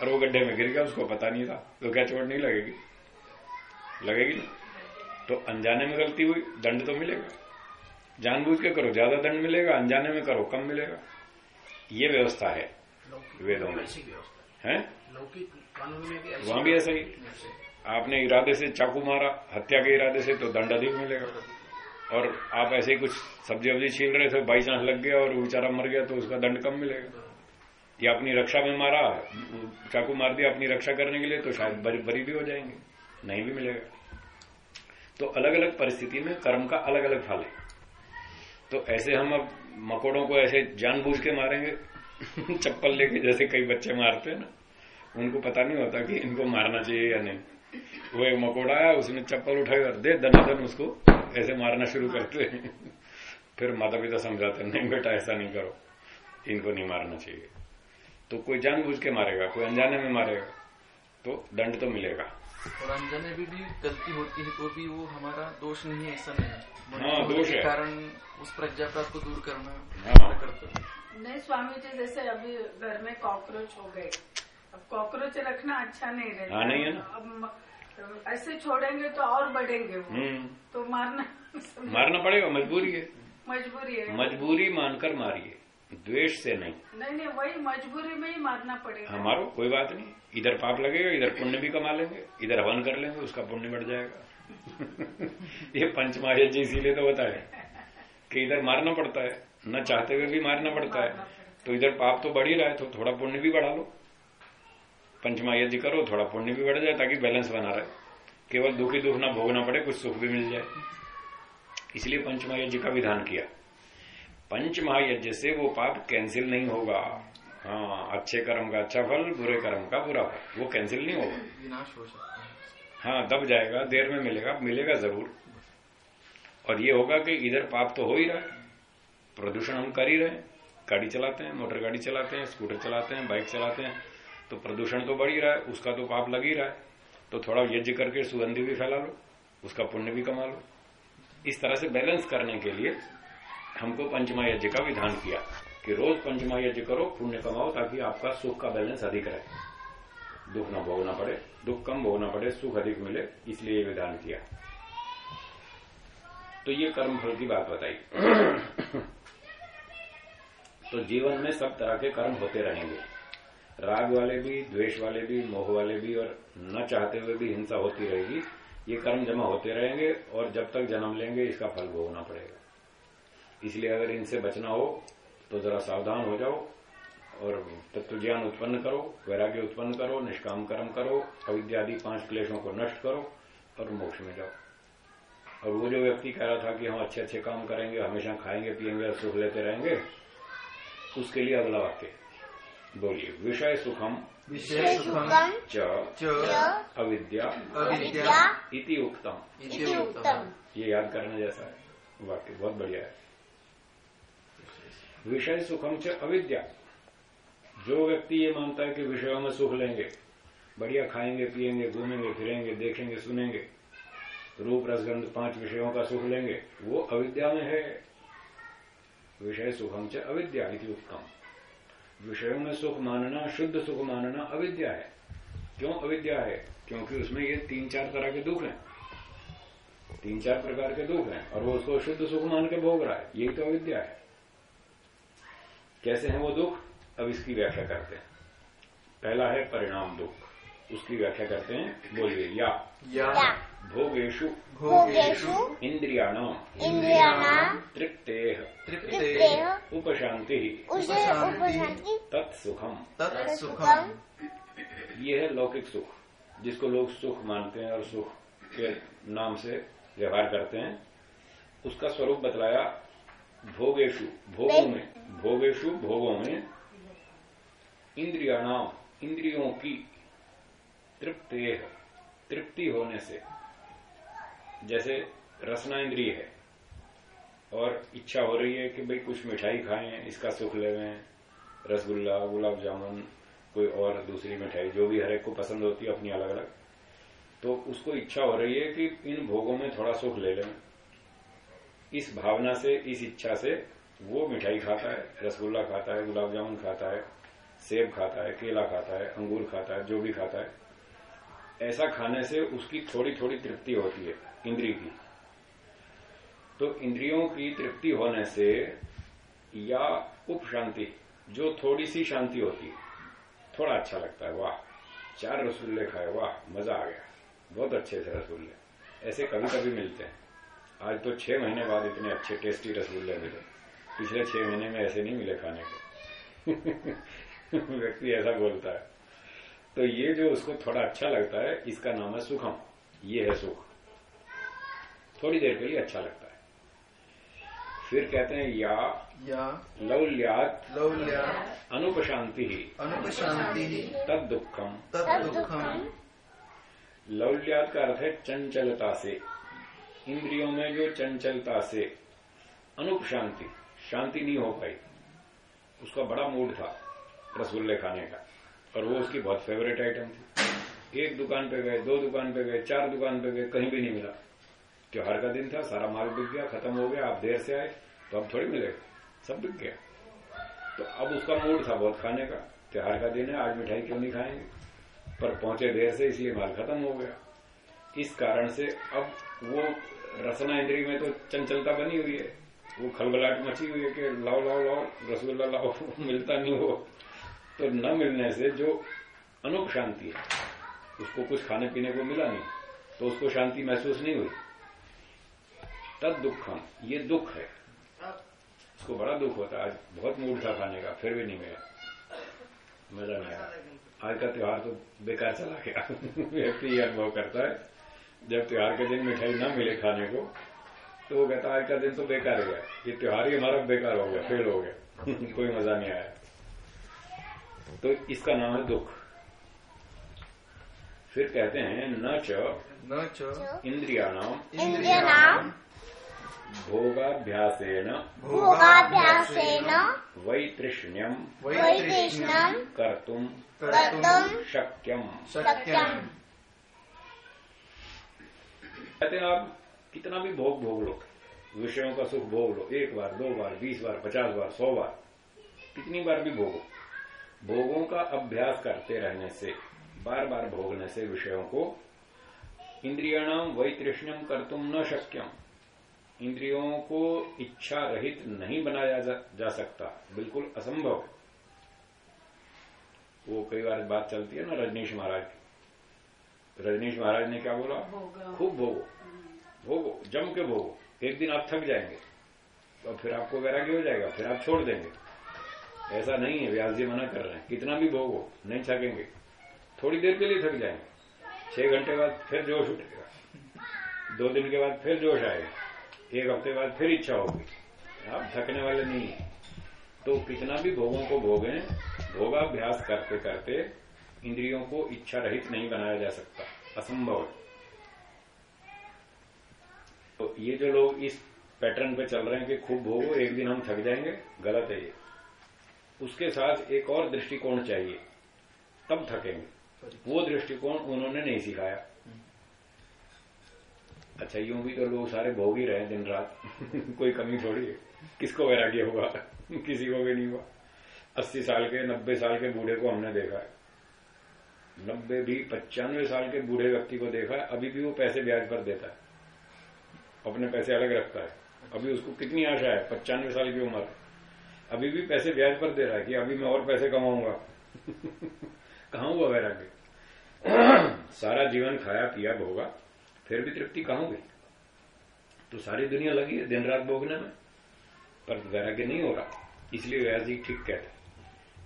और वो गड्ढे में गिर गया उसको पता नहीं था तो क्या चोट नहीं लगेगी? लगेगी ना? तो अनजाने में गलती हुई दंड तो मिलेगा। जानबूझ के करो। ज़्यादा दंड मिलेगा अनजाने में करो कम मिलेगा। ये व्यवस्था है वेदों में। है। वहाँ भी ऐसा ही। आपने इरादे से चाकू मारा हत्या के इरादे से तो दंड अधिक मिलेगा। और आप ऐसे ही कुछ सब्ज़ी वब्जी छील रहे थे बाई चांस लग गया और बेचारा मर गया तो उसका दंड कम मिलेगा। या अपनी रक्षा में मारा चाकू मार दिया अपनी रक्षा करने के लिए तो शायद बरी भी हो जाएँगे। नहीं भी मिलेगा। तो अलग अलग परिस्थिति में कर्म का अलग अलग फल है। तो ऐसे हम अब मकोड़ों को ऐसे जानबूझ के मारेंगे। चप्पल लेके जैसे कई बच्चे मारते हैं ना। उनको पता नहीं होता कि इनको मारना चाहिए या नहीं। वो एक मकोड़ा आया उसने चप्पल उठाई और दे दनादन उसको ऐसे मारना शुरू करते हैं। फिर माता पिता समझाते नहीं बेटा, ऐसा नहीं करो। इनको नहीं मारना चाहिए। तो कोई जानबूझ के मारेगा, कोई अनजाने में मारेगा तो दंड तो मिलेगा। और अनजाने में भी गलती होती है तो भी वो हमारा दोष नहीं है ऐसा नहीं है। हाँ, दोष के है। कारण उस प्रज्ञाता को दूर करना हाँ। हमारा कर्तव्य नहीं स्वामी जी जैसे अभी घर में कॉकरोच हो गए। अब कॉकरोच रखना अच्छा नहीं रहता। हाँ, नहीं है ना। अब ऐसे छोड़ेंगे तो और बढ़ेंगे वो। हम्म। तो मारना मारना पड़ेगा मजबूरी है। मजबूरी है। मजबूरी मानकर मारिए द्वेष से नहीं। नहीं नहीं वही मजबूरी में ही मारना पड़ेगा। हाँ मारो कोई बात नहीं। इधर पाप लगेगा, इधर पुण्य भी कमा लेंगे, इधर हवन कर लेंगे, उसका पुण्य बढ़ जाएगा। ये पंचमायज जी इसीलिए तो बताए कि इधर मारना पड़ता है, न चाहते हुए भी मारना पड़ता है। तो इधर पाप तो बढ़ ही रहा है तो थोड़ा पुण्य भी बढ़ा लो। पंचमायज करो, थोड़ा पुण्य भी बढ़ जाए, ताकि बैलेंस बना रहे। केवल दुखी दुख ना भोगना पड़े, कुछ सुख भी मिल जाए। इसलिए पंचमायज्ञ का विधान किया। पंचमहायज्ञ से वो पाप कैंसिल नहीं होगा। हाँ अच्छे कर्म का अच्छा फल बुरे कर्म का बुरा फल। वो कैंसिल नहीं होगा। विनाश हो सकता हाँ। दब जाएगा देर में मिलेगा मिलेगा ज़रूर। और ये होगा कि इधर पाप तो हो ही रहा है। प्रदूषण हम कर ही रहे हैं। गाड़ी चलाते हैं मोटर गाड़ी चलाते हैं स्कूटर चलाते हैं बाइक चलाते हैं। तो प्रदूषण तो बढ़ ही रहा है उसका तो पाप लग ही रहा है। तो थोड़ा यज्ञ करके सुगंधी भी फैला लो उसका पुण्य भी कमा लो। इस तरह से बैलेंस करने के लिए हमको पंचमा यज्ञ का विधान किया। कि रोज पंचमा यज्ञ करो, पुण्य कमाओ, ताकि आपका सुख का बैलेंस अधिक रहे। दुख न भोगना पड़े, दुख कम भोगना पड़े, सुख अधिक मिले, इसलिए ये विधान किया। तो ये कर्म फल की बात बताई। तो जीवन में सब तरह के कर्म होते रहेंगे। राग वाले भी, द्वेष वाले भी, मोह वाले भी और न चाहते हुए भी हिंसा होती रहेगी। ये कर्म जमा होते रहेंगे और जब तक जन्म लेंगे, इसका फल भोगना पड़ेगा। इसलिए अगर इनसे बचना हो तो जरा सावधान हो जाओ और तत्व ज्ञान उत्पन्न करो वैराग्य उत्पन्न करो निष्काम कर्म करो अविद्या आदि पाँच क्लेशों को नष्ट करो और मोक्ष में जाओ। और वो जो व्यक्ति कह रहा था कि हम अच्छे अच्छे काम करेंगे हमेशा खाएँगे पिएँगे और सुख लेते रहेंगे उसके लिए अगला वाक्य बोलिए विषय सुखम विषय सुखम च च अविद्या इति उत्तम ये याद करने जैसा है। वाक्य बहुत बढ़िया है। विषय सुखम च अविद्या। जो व्यक्ति ये मानता है कि विषयों में सुख लेंगे, बढ़िया खाएँगे पिएँगे घूमेंगे, फिरेंगे, देखेंगे, सुनेंगे, रूप रसगंध पाँच विषयों का सुख लेंगे, वो अविद्या में है। विषय सुखम च अविद्या उत्तम। विषयों में सुख मानना, शुद्ध सुख मानना अविद्या है। क्यों अविद्या है? क्योंकि उसमें ये तीन चार तरह के दुख हैं। तीन चार प्रकार के दुख हैं, और वो उसको शुद्ध सुख मान के भोग रहा है। यही तो अविद्या है। कैसे हैं वो दुख? अब इसकी व्याख्या करते हैं। पहला है परिणाम दुख। उसकी व्याख्या करते हैं। बोलिए या। या। भोगेशु भोगेषु। इंद्रियाणाम इंद्रियाणाम तृप्तेह तृप्ते। तृप्तेः। उपशांति उपशांति तत्सुखम। तत्सुखम। ये है लौकिक सुख जिसको लोग सुख मानते हैं और सुख के नाम से व्यवहार करते हैं। उसका स्वरूप बतलाया भोगेशु भोगों में भोगेशु भोगों में इंद्रियाणाम इंद्रियों की तृप्ते तृप्ति होने से, जैसे रसना इंद्रिय है, और इच्छा हो रही है कि भाई कुछ मिठाई खाएँ, इसका सुख लेवें, रसगुल्ला, गुलाब जामुन, कोई और दूसरी मिठाई, जो भी हर एक को पसंद होती है, अपनी अलग अलग तो उसको इच्छा हो रही है कि इन भोगों में थोड़ा सुख ले लें। इस भावना से, इस इच्छा से वो मिठाई खाता है, रसगुल्ला खाता है, गुलाब जामुन खाता है, सेब खाता है, केला खाता है, अंगूर खाता है, जो भी खाता है। ऐसा खाने से उसकी थोड़ी थोड़ी तृप्ति होती है इंद्री की। तो इंद्रियों की तृप्ति होने से या उप शांति, जो थोड़ी सी शांति होती है, थोड़ा अच्छा लगता है, वाह, चार रसगुल्ले खाए, वाह, मज़ा आ गया। बहुत अच्छे थे रसगुल्ले। ऐसे कभी कभी मिलते हैं। आज तो छह महीने बाद इतने अच्छे टेस्टी रसगुल्ले मिले। पिछले छह महीने में ऐसे नहीं मिले खाने को। व्यक्ति ऐसा बोलता है। तो ये जो उसको थोड़ा अच्छा लगता है इसका नाम है सुखम। ये है सुख। थोड़ी देर के लिए अच्छा लगता है। फिर कहते हैं या या लौल्यात लौल्या अनुपशांति ही। अनुपशांति ही। तद दुखम तद दुखम लौल्यात का अर्थ है चंचलता से। इंद्रियों में जो चंचलता से अनुपशांति शांति शांति नहीं हो पाई। उसका बड़ा मूड था रसगुल्ले खाने का और वो उसकी बहुत फेवरेट आइटम थी। एक दुकान पे गए, दो दुकान पे गए, चार दुकान पे गए, कहीं भी नहीं मिला। त्योहार का दिन था, सारा माल बिक गया, खत्म हो गया, आप देर से आए तो अब थोड़ी मिलेगा, सब बिक गया। तो अब उसका मूड था बहुत खाने का। त्योहार का दिन है, आज मिठाई क्यों नहीं खाएँगे? पर पहुँचे देर से, इसलिए माल खत्म हो गया। इस कारण से अब वो रसना इंद्री में तो चंचलता बनी हुई है। वो खलबलाट मची हुई है कि लाओ लाओ लाओ, रसगुल्ला लाओ, मिलता नहीं हो। तो न मिलने से जो अनुप शांति है, उसको कुछ खाने पीने को मिला नहीं तो उसको शांति महसूस नहीं हुई। तद दुखम, ये दुख है। उसको बड़ा दुख होता है। आज बहुत मूड था खाने का, फिर भी नहीं मिला। मज़ा नहीं आया। आज का त्योहार तो बेकार चला गया। व्यक्ति ये अनुभव करता है। जब त्योहार के दिन मिठाई ना मिले खाने को तो वो कहता आज का दिन तो बेकार हो गया। ये त्योहार ही हमारा बेकार हो गया फेल हो गया। कोई मज़ा नहीं आया। तो इसका नाम है दुख। फिर कहते हैं न च न च इंद्रियाणाम इंद्रियाणाम भोगाभ्यासेन। भोगाभ्यासेन। वैतृष्ण्यम। वैतृष्ण्यम। कर्तुम। कर्तुम। शक्यम। शक्यम। कहते हैं आप कितना भी भोग भोग लो विषयों का सुख भोग लो एक बार दो बार बीस बार पचास बार सौ बार कितनी बार भी भोगो। भोगों का अभ्यास करते रहने से बार बार भोगने से विषयों को इंद्रियाणाम वैतृष्ण्यम कर तुम न शक्यम इंद्रियों को इच्छा रहित नहीं बनाया जा, जा सकता। बिल्कुल असंभव वो कई बार बात चलती है ना रजनीश महाराज की। रजनीश महाराज ने क्या बोला? खूब भोगो। भोगो जम के भोगो। एक दिन आप थक जाएँगे। और फिर आपको वैराग्य हो जाएगा फिर आप छोड़ देंगे। ऐसा नहीं है व्यास जी मना कर रहे हैं। कितना भी भोगो नहीं थकेंगे। थोड़ी देर के लिए थक जाएँगे। छह घंटे बाद फिर जोश उठेगा। दो दिन के बाद फिर जोश आएगा। एक हफ़्ते बाद फिर इच्छा होगी। आप थकने वाले नहीं है। तो कितना भी भोगों को भोगें भोगाभ्यास करते करते इंद्रियों को इच्छा रहित नहीं बनाया जा सकता। असंभव। है तो ये जो लोग इस पैटर्न पे चल रहे हैं कि खूब भोगो एक दिन हम थक जाएँगे, गलत है ये। उसके साथ एक और दृष्टिकोण चाहिए। तब थकेंगे। वो दृष्टिकोण उन्होंने नहीं सिखाया। अच्छा यूँ भी तो लोग सारे भोग ही रहे दिन रात। कोई कमी थोड़ी है। किसको वैराग्य होगा? किसी को भी नहीं हुआ। अस्सी साल के, नब्बे साल के बूढ़े को हमने देखा है। नब्बे भी पचानवे साल के बूढ़े व्यक्ति को देखा है, अभी भी वो पैसे ब्याज पर देता है। अपने पैसे अलग रखता है। अभी उसको कितनी आशा है? पचानवे साल की उम्र। अभी भी पैसे ब्याज पर दे रहा है कि अभी मैं और पैसे कमाऊँगा। कहा हुआ वैराग्य? सारा जीवन खाया, पिया, भोगा, फिर भी तृप्ति कहाँ हुई? तो सारी दुनिया लगी है दिन रात भोगने में। पर वैराग्य नहीं हो रहा। इसलिए व्यास जी ठीक कहते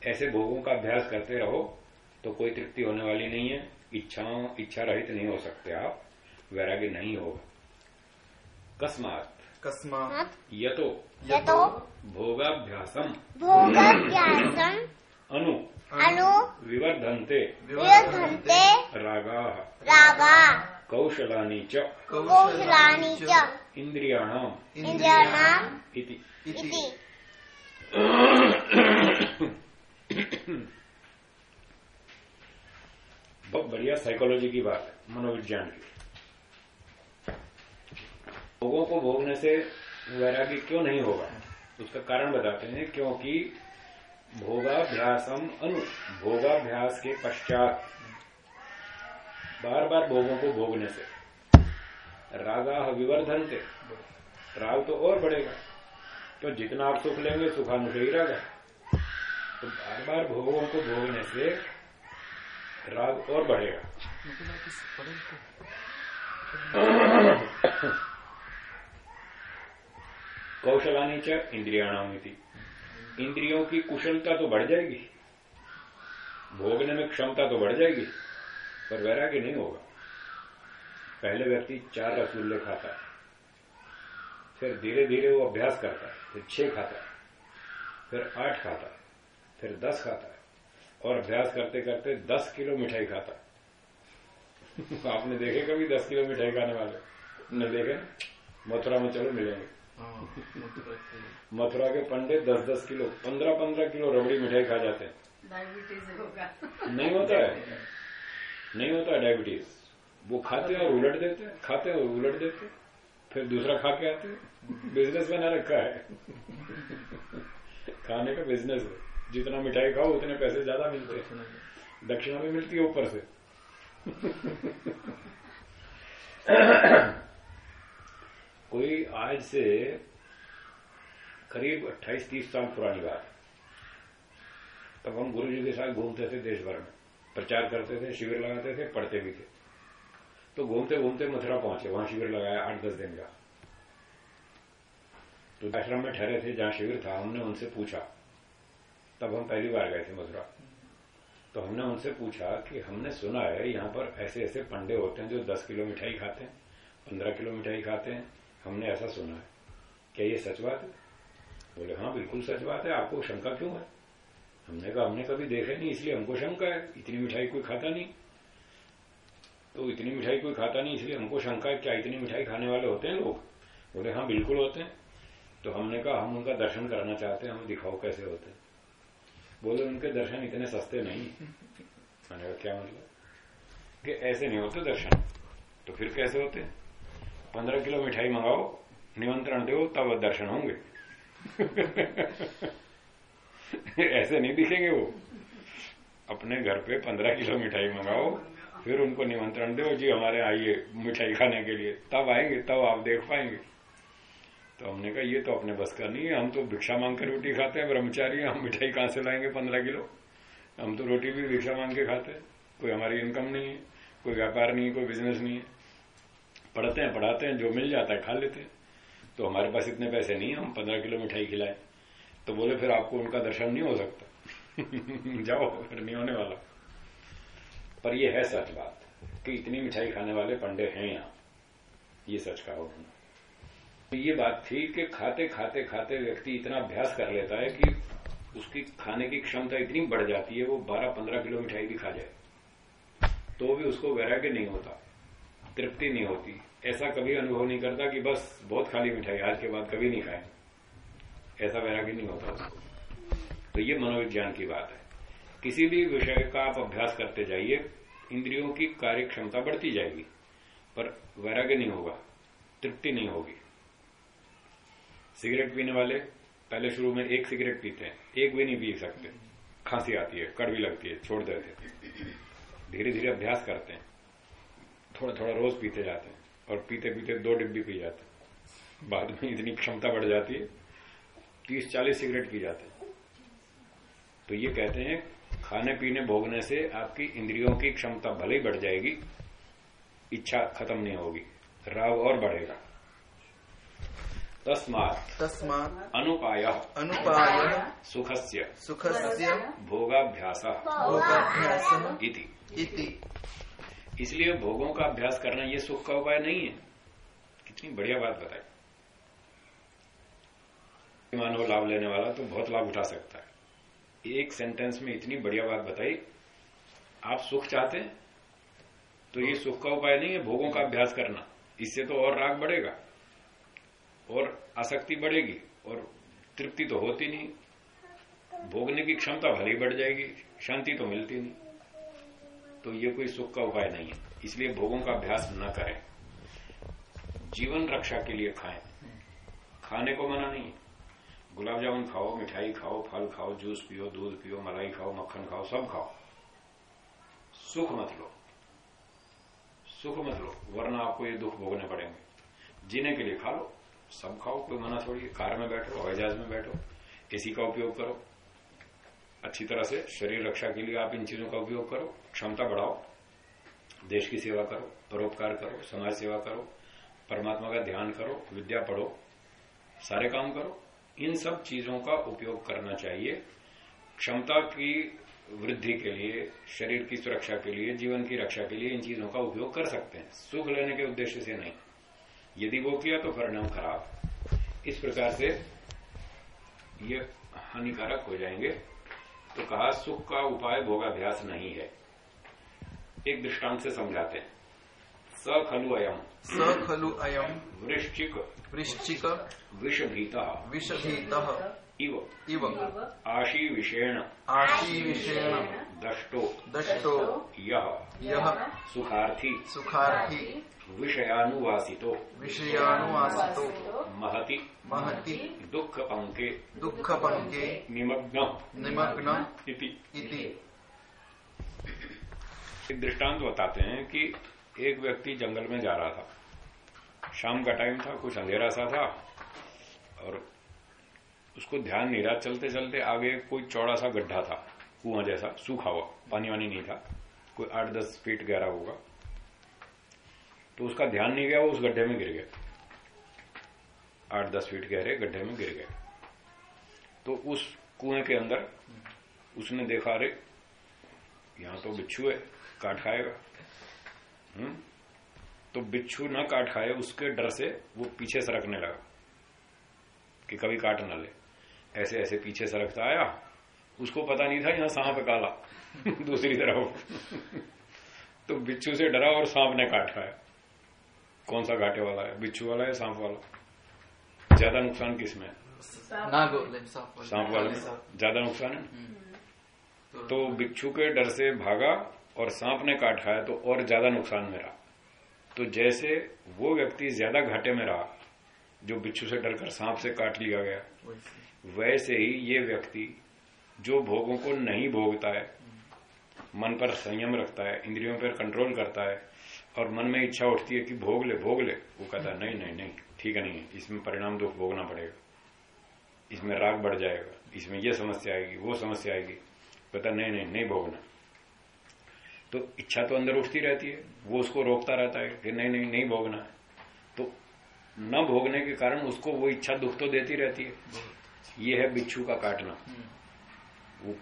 ऐसे भोगों का अभ्यास करते रहो तो कोई तृप्ति होने वाली नहीं है। इच्छाओं इच्छा रहित नहीं हो सकते आप। वैराग्य नहीं होगा। कस्मात। कस्मात्। यतो। यतो। भोगाभ्यासम। भोगाभ्यासम्। अनु। अनु। विवर्धन्ते। विवर्धन्ते। रागा। रागा। कौशलानि च। कौशलानि च। इंद्रियाणाम इन्द्रियाणाम्। इति। इति। बहुत बढ़िया साइकोलॉजी की बात है मनोविज्ञान की। लोगों को भोगने से वैराग्य क्यों नहीं होगा? उसका कारण बताते हैं, क्योंकि भोगाभ्यासम अनु, भोगाभ्यास के पश्चात बार बार भोगों को भोगने से। रागा विवर्धन थे राग तो और बढ़ेगा। तो जितना आप सुख लेंगे सुखानुषयी रागा तो बार बार भोगों को भोगने से राग और बढ़ेगा। कौशलानी च इंद्रियाणामिति। इंद्रियों की कुशलता तो बढ़ जाएगी। भोगने में क्षमता तो बढ़ जाएगी, पर वैराग्य नहीं होगा। पहले व्यक्ति चार रसगुल्ले खाता है, फिर धीरे धीरे वो अभ्यास करता है, फिर छह खाता है, फिर आठ खाता है, फिर दस खाता है। और अभ्यास करते करते दस किलो मिठाई खाता। आपने देखे कभी दस किलो मिठाई खाने वाले? न देखे? मथुरा में चलो मिलेंगे। हाँ। मथुरा के पंडित दस दस किलो पंद्रह पंद्रह किलो रबड़ी मिठाई खा जाते हैं। डायबिटीज़ होगा। नहीं होता है? नहीं होता है डायबिटीज़ वो खाते हैं और उलट देते हैं खाते हैं और उलट देते हैं फिर दूसरा खा के आते हैं। बिज़नेस बना रखा है। खाने का बिज़नेस है। जितना मिठाई खाओ, उतने पैसे ज़्यादा मिलते हैं। दक्षिणा भी मिलती है ऊपर से। कोई आज से करीब 28-30 साल पुरानी बात तब हम गुरु जी के साथ घूमते थे देश भर में। प्रचार करते थे, शिविर लगाते थे, पढ़ते भी थे। तो घूमते घूमते मथुरा पहुँचे, वहाँ शिविर लगाया आठ दस दिन का। तो आश्रम में ठहरे थे, जहाँ शिविर था, हमने उनसे पूछा तब हम पहली बार गए थे मथुरा। तो हमने उनसे पूछा कि हमने सुना है यहाँ पर ऐसे ऐसे पंडे होते हैं जो दस किलो मिठाई खाते हैं, पंद्रह किलो मिठाई खाते हैं। हमने ऐसा सुना है। क्या ये सच बात है? बोले हाँ बिल्कुल सच बात है। आपको शंका क्यों है? हमने कहा, हमने कभी देखा नहीं, इसलिए हमको शंका है। इतनी मिठाई कोई खाता नहीं। तो इतनी मिठाई कोई खाता नहीं, इसलिए हमको शंका है, क्या इतनी मिठाई खाने वाले होते हैं लोग? बोले हाँ बिल्कुल होते हैं। तो हमने कहा, हम उनका दर्शन करना चाहते हैं, हम दिखाओ कैसे होते हैं। बोले, उनके दर्शन इतने सस्ते नहीं। मैंने कहा, क्या मतलब? कि ऐसे नहीं होते दर्शन। तो फिर कैसे होते? पंद्रह किलो मिठाई मंगाओ, निमंत्रण दो, तब दर्शन होंगे। ऐसे नहीं दिखेंगे वो। अपने घर पे पंद्रह किलो मिठाई मंगाओ, फिर उनको निमंत्रण दो, जी, हमारे आइए मिठाई खाने के लिए। तब आएँगे, तब आप देख पाएँगे। तो हमने कहा, ये तो अपने बस का नहीं है, हम तो भिक्षा मांग कर रोटी खाते हैं, ब्रह्मचारी हम मिठाई कहाँ से लाएँगे पंद्रह किलो? हम तो रोटी भी भिक्षा मांग के खाते हैं, कोई हमारी इनकम नहीं है, कोई व्यापार नहीं है, कोई बिज़नेस नहीं है। पढ़ते हैं, पढ़ाते हैं, जो मिल जाता है खा लेते हैं। तो हमारे पास इतने पैसे नहीं है, हम पंद्रह किलो मिठाई खिलाए। तो बोले, फिर आपको उनका दर्शन नहीं हो सकता। जाओ, फिर नहीं होने वाला। पर यह है सच बात कि इतनी मिठाई खाने वाले पंडे हैं यहाँ। ये सच कहा उन्होंने ये बात थी कि खाते खाते खाते व्यक्ति इतना अभ्यास कर लेता है कि उसकी खाने की क्षमता इतनी बढ़ जाती है, वो 12-15 किलो मिठाई भी खा जाए। तो भी उसको वैराग्य नहीं होता, तृप्ति नहीं होती। ऐसा कभी अनुभव नहीं करता कि बस बहुत खाली मिठाई, आज के बाद कभी नहीं खाए। ऐसा वैराग्य नहीं होता उसको। तो ये मनोविज्ञान की बात है। किसी भी विषय का आप अभ्यास करते जाइए, इंद्रियों की कार्य क्षमता बढ़ती जाएगी, पर वैराग्य नहीं होगा, तृप्ति नहीं होगी। सिगरेट पीने वाले पहले शुरू में एक सिगरेट पीते हैं, एक भी नहीं पी सकते। खांसी आती है, कड़वी लगती है, छोड़ देते धीरे धीरे अभ्यास करते हैं। थोड़ा थोड़ा रोज पीते जाते हैं और पीते पीते दो डिब्बी पी जाते हैं। बाद में इतनी क्षमता बढ़ जाती है तीस चालीस सिगरेट पी जाते हैं। तो ये कहते हैं खाने पीने भोगने से आपकी इंद्रियों की क्षमता भले ही बढ़ जाएगी, इच्छा खत्म नहीं होगी, राग और बढ़ेगा। तस्मात तस्मात् अनुपाय अनुपाय सुखस्य सुखस्य भोगाभ्यास भोगाभ्यासः इति। इति। इसलिए भोगों का अभ्यास करना ये सुख का उपाय नहीं है। कितनी बढ़िया बात बताई। मानव लाभ लेने वाला तो बहुत लाभ उठा सकता है। एक सेंटेंस में इतनी बढ़िया बात बताई। आप सुख चाहते हैं तो ये सुख का उपाय नहीं है भोगों का अभ्यास करना। इससे तो और राग बढ़ेगा। और आसक्ति बढ़ेगी और तृप्ति तो होती नहीं। भोगने की क्षमता भले बढ़ जाएगी, शांति तो मिलती नहीं। तो ये कोई सुख का उपाय नहीं है। इसलिए भोगों का अभ्यास न करें। जीवन रक्षा के लिए खाएँ। खाने को मना नहीं है। गुलाब जामुन खाओ, मिठाई खाओ, फल खाओ, जूस पियो, दूध पियो, मलाई खाओ, मक्खन खाओ, सब खाओ। सुख मत लो। सुख मत लो, वरना आपको ये दुख भोगने पड़ेंगे। जीने के लिए खा लो। सब खाओ, कोई मना छोड़िए कार में बैठो, हवाई जहाज़ में बैठो एसी का उपयोग करो। अच्छी तरह से शरीर रक्षा के लिए आप इन चीज़ों का उपयोग करो, क्षमता बढ़ाओ, देश की सेवा करो, परोपकार करो, समाज सेवा करो, परमात्मा का ध्यान करो, विद्या पढ़ो, सारे काम करो। इन सब चीज़ों का उपयोग करना चाहिए। क्षमता की वृद्धि के लिए, शरीर की सुरक्षा के लिए, जीवन की रक्षा के लिए इन चीज़ों का उपयोग कर सकते हैं। सुख लेने के उद्देश्य से नहीं। यदि वो किया तो परिणाम खराब। इस प्रकार से ये हानिकारक हो जाएँगे। तो कहा सुख का उपाय भोगाभ्यास नहीं है। एक दृष्टांत से समझाते हैं। स खलु अयम। स खलु अयम। वृश्चिक। वृश्चिक। विषभीता। विषभीत। इव। इव। आशी विषेण आशीविषेण। दष्टो। दष्टो। यह यह सुखार्थी। सुखार्थी। विषयानुवासितो। विषयानुवासितो। महति। महति। दुख पंके दुःखपङ्के। निमग्न। निमग्न। इति। इति। एक दृष्टांत बताते हैं कि एक व्यक्ति जंगल में जा रहा था। शाम का टाइम था कुछ अंधेरा सा था और उसको ध्यान नहीं रहा। चलते चलते आगे कोई चौड़ा सा गड्ढा था कुआँ जैसा सूखा हुआ पानी वानी नहीं था। कोई आठ दस फीट गहरा होगा तो उसका ध्यान नहीं गया, वो उस गड्ढे में गिर गया। आठ दस फीट गहरे गड्ढे में गिर गया। तो उस कुएँ के अंदर उसने देखा, अरे, यहाँ तो बिच्छू है, काट खाएगा। हम्म? तो बिच्छू ना काट खाए, उसके डर से वो पीछे सरकने लगा, कि कभी काट ना ले। ऐसे ऐसे पीछे सरकता आया, उसको पता नहीं था यहाँ सांप काला। दूसरी तरफ़। तो बिच्छू से डरा और सांप ने काटा है। कौन सा घाटे वाला है? बिच्छू वाला है सांप वाला? ज़्यादा नुकसान किसमें? है सांप वाले। में ज़्यादा नुकसान है? तो बिच्छू के डर से भागा और सांप ने काट खाया तो और ज़्यादा नुकसान में रहा तो जैसे वो व्यक्ति ज़्यादा घाटे में रहा जो बिच्छू से डरकर सांप से काट लिया गया। वैसे ही ये व्यक्ति जो भोगों को नहीं भोगता है मन पर संयम रखता है इंद्रियों पर कंट्रोल करता है और मन में इच्छा उठती है कि भोग ले भोग ले। वो कहता है नहीं नहीं नहीं ठीक है नहीं है इसमें परिणाम दुख भोगना पड़ेगा। इसमें राग बढ़ जाएगा इसमें यह समस्या आएगी वो समस्या आएगी। कहता नहीं नहीं नहीं भोगना। तो इच्छा तो अंदर उठती रहती है वो उसको रोकता रहता है कि नहीं नहीं नहीं भोगना है। तो न भोगने के कारण उसको वो इच्छा दुख तो देती रहती है। ये है बिच्छू का काटना। वो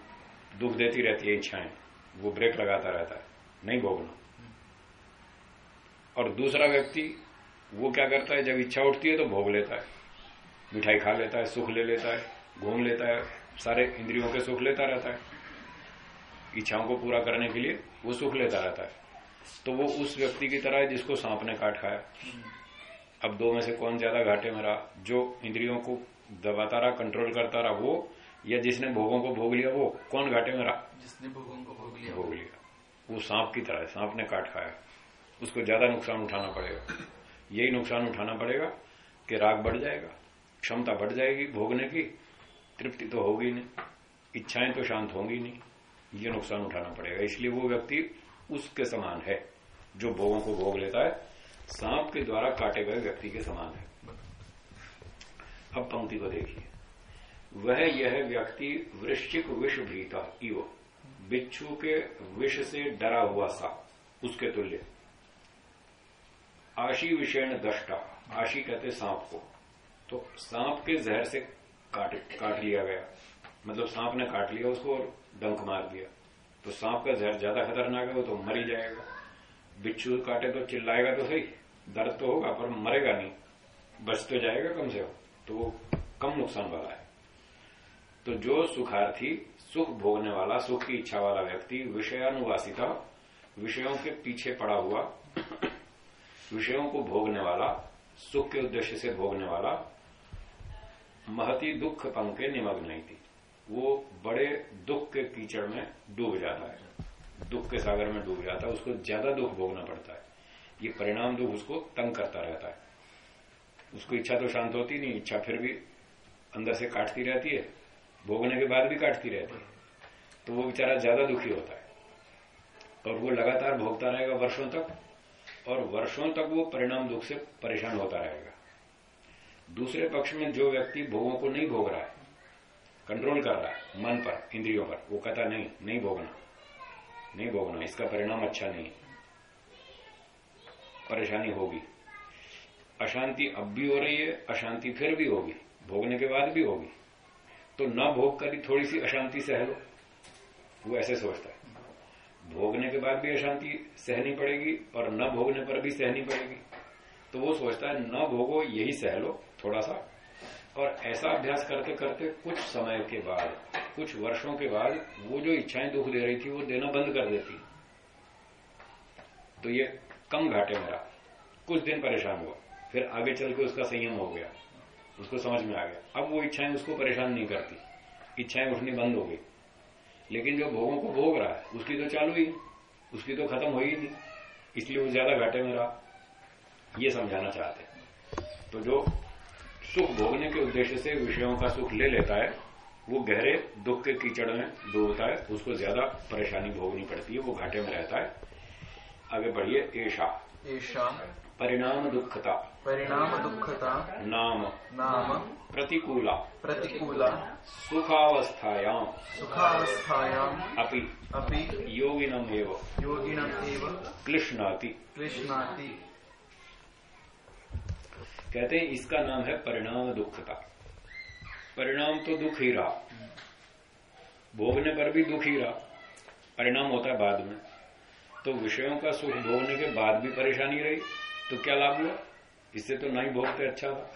दुख देती रहती है इच्छाएँ। वो ब्रेक लगाता रहता है, नहीं भोगना। और दूसरा व्यक्ति वो क्या करता है, जब इच्छा उठती है तो भोग लेता है। मिठाई खा लेता है, सुख ले लेता है, घूम लेता है, सारे इंद्रियों के सुख लेता रहता है। इच्छाओं को पूरा करने के लिए वो सुख लेता रहता है। तो वो उस व्यक्ति की तरह है जिसको सांप ने काट खाया। अब दो में से कौन ज़्यादा घाटे में रहा? जो इंद्रियों को दबाता रहा कंट्रोल करता रहा, वो या जिसने भोगों को भोग लिया वो कौन घाटे में रहा? जिसने भोगों को भोग लिया। भोग लिया। वो सांप की तरह है सांप ने काट खाया। उसको ज़्यादा नुकसान उठाना पड़ेगा। यही नुकसान उठाना पड़ेगा कि राग बढ़ जाएगा क्षमता बढ़ जाएगी भोगने की। तृप्ति तो होगी नहीं इच्छाएँ तो शांत होंगी नहीं ये नुकसान उठाना पड़ेगा। इसलिए वो व्यक्ति उसके समान है जो भोगों को भोग लेता है। सांप के द्वारा काटे गए व्यक्ति के समान है। अब पंक्ति को देखिए। वह यह व्यक्ति वृश्चिक विष भीता, इव। बिच्छू के विष से डरा हुआ सा, उसके तुल्य। आशी विषेण दष्टा, आशी कहते सांप को। तो सांप के जहर से काट काट लिया गया। मतलब सांप ने काट लिया, उसको और डंक मार दिया। तो सांप का जहर ज़्यादा खतरनाक है, वो तो मर ही जाएगा। बिच्छू काटे तो चिल्लाएगा तो सही, दर्द तो होगा, पर मरेगा नहीं। बच तो जाएगा कम से कम। तो वो कम नुकसान वाला है। तो जो सुखार्थी सुख भोगने वाला, सुख की इच्छा वाला व्यक्ति विषयानुवासिता, विषयों के पीछे पड़ा हुआ, विषयों को भोगने वाला, सुख के उद्देश्य से भोगने वाला, महती दुख पंखे निमग्न नहीं थी। वो बड़े दुख के कीचड़ में डूब जाता है। दुख के सागर में डूब जाता है, उसको ज़्यादा दुख भोगना पड़ता है। ये परिणाम दुख उसको तंग करता रहता है। उसको इच्छा तो शांत होती नहीं, इच्छा फिर भी अंदर से काटती रहती है। भोगने के बाद भी काटती रहती है। तो वो बेचारा ज़्यादा दुखी होता है। और वो लगातार भोगता रहेगा वर्षों तक, और वर्षों तक वो परिणाम दुख से परेशान होता रहेगा। दूसरे पक्ष में जो व्यक्ति भोगों को नहीं भोग रहा है कंट्रोल कर रहा है, मन पर, इंद्रियों पर, वो कहता नहीं नहीं भोगना नहीं भोगना, इसका परिणाम अच्छा नहीं परेशानी होगी। अशांति अब भी हो रही है, अशांति फिर भी होगी, भोगने के बाद भी होगी। तो न भोग कर थोड़ी सी अशांति सह लो। वो ऐसे सोचता है। भोगने के बाद भी अशांति सहनी पड़ेगी और न भोगने पर भी सहनी पड़ेगी। तो वो सोचता है, न भोगो, यही सह लो थोड़ा सा। और ऐसा अभ्यास करते करते कुछ समय के बाद, कुछ वर्षों के बाद वो जो इच्छाएँ दुख दे रही थी, वो देना बंद कर देती। तो ये कम घाटे मेरा। कुछ दिन परेशान हुआ। फिर आगे चल के उसका संयम हो गया। उसको समझ में आ गया। अब वो इच्छाएँ उसको परेशान नहीं करती। इच्छाएँ उठनी बंद हो गई। लेकिन जो भोगों को भोग रहा है, उसकी तो चालू ही उसकी तो खत्म हो ही नहीं। इसलिए वो ज़्यादा घाटे में रहा। ये समझाना चाहते तो जो सुख भोगने के उद्देश्य से विषयों का सुख ले लेता है, वो गहरे दुख के कीचड़ में डूबता है, उसको ज़्यादा परेशानी भोगनी पड़ती है। वो घाटे में रहता है। आगे बढ़िए ऐशा ऐशा परिणाम दुखता। परिणाम दुखता। नाम। नाम। प्रतिकूला। प्रतिकूला। सुखावस्थायाम सुखावस्थायाम अपि। अपि। योगिनम एव योगिनम एव क्लिश्नाति कृष्णाति। कहते हैं इसका नाम है परिणाम दुखता। परिणाम तो दुख ही रहा। भोगने पर भी दुख ही रहा। परिणाम होता है बाद में। तो विषयों का सुख भोगने के बाद भी परेशानी रही। तो क्या लाभ हुआ? इससे तो नहीं भोगते अच्छा था।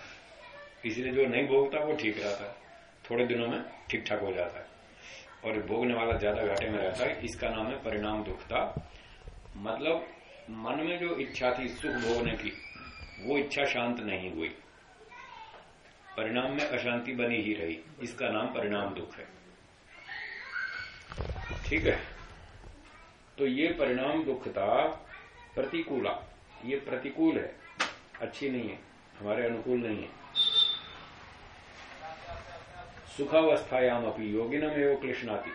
इसलिए जो नहीं भोगता, वो ठीक रहता है। थोड़े दिनों में ठीक ठाक हो जाता है। और भोगने वाला ज़्यादा घाटे में रहता है। इसका नाम है परिणाम दुखता। मतलब मन में जो इच्छा थी सुख भोगने की, वो इच्छा शांत नहीं हुई। परिणाम में अशांति बनी ही रही। इसका नाम परिणाम दुख है। ठीक है? तो ये परिणाम दुखता प्रतिकूला। ये प्रतिकूल है। अच्छी नहीं है। हमारे अनुकूल नहीं है। सुखावस्थायाम अपनी योगिनम एवं कृष्णाती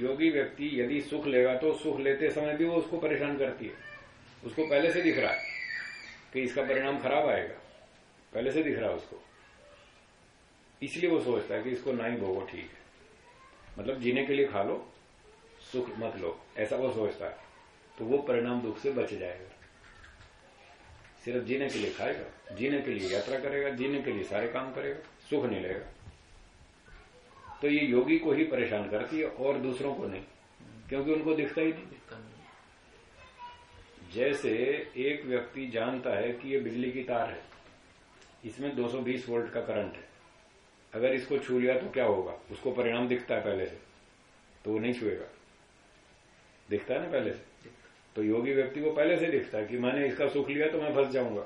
योगी व्यक्ति यदि सुख लेगा तो सुख लेते समय भी वो उसको परेशान करती है। उसको पहले से दिख रहा है कि इसका परिणाम खराब आएगा। पहले से दिख रहा है उसको। इसलिए वो सोचता है कि इसको ना ही भोगो, ठीक है। मतलब जीने के लिए खा लो, सुख मत लो, ऐसा वो सोचता है। तो वो परिणाम दुख से बच जाएगा। सिर्फ़ जीने के लिए खाएगा जीने के लिए यात्रा करेगा जीने के लिए सारे काम करेगा सुख नहीं लेगा। तो ये योगी को ही परेशान करती है और दूसरों को नहीं क्योंकि उनको दिखता ही नहीं। जैसे एक व्यक्ति जानता है कि ये बिजली की तार है इसमें 220 वोल्ट का करंट है अगर इसको छू लिया तो क्या होगा? उसको परिणाम दिखता है पहले से तो वो नहीं छुएगा। दिखता है ना पहले से? तो योगी व्यक्ति को पहले से दिखता है कि मैंने इसका सुख लिया तो मैं फंस जाऊँगा।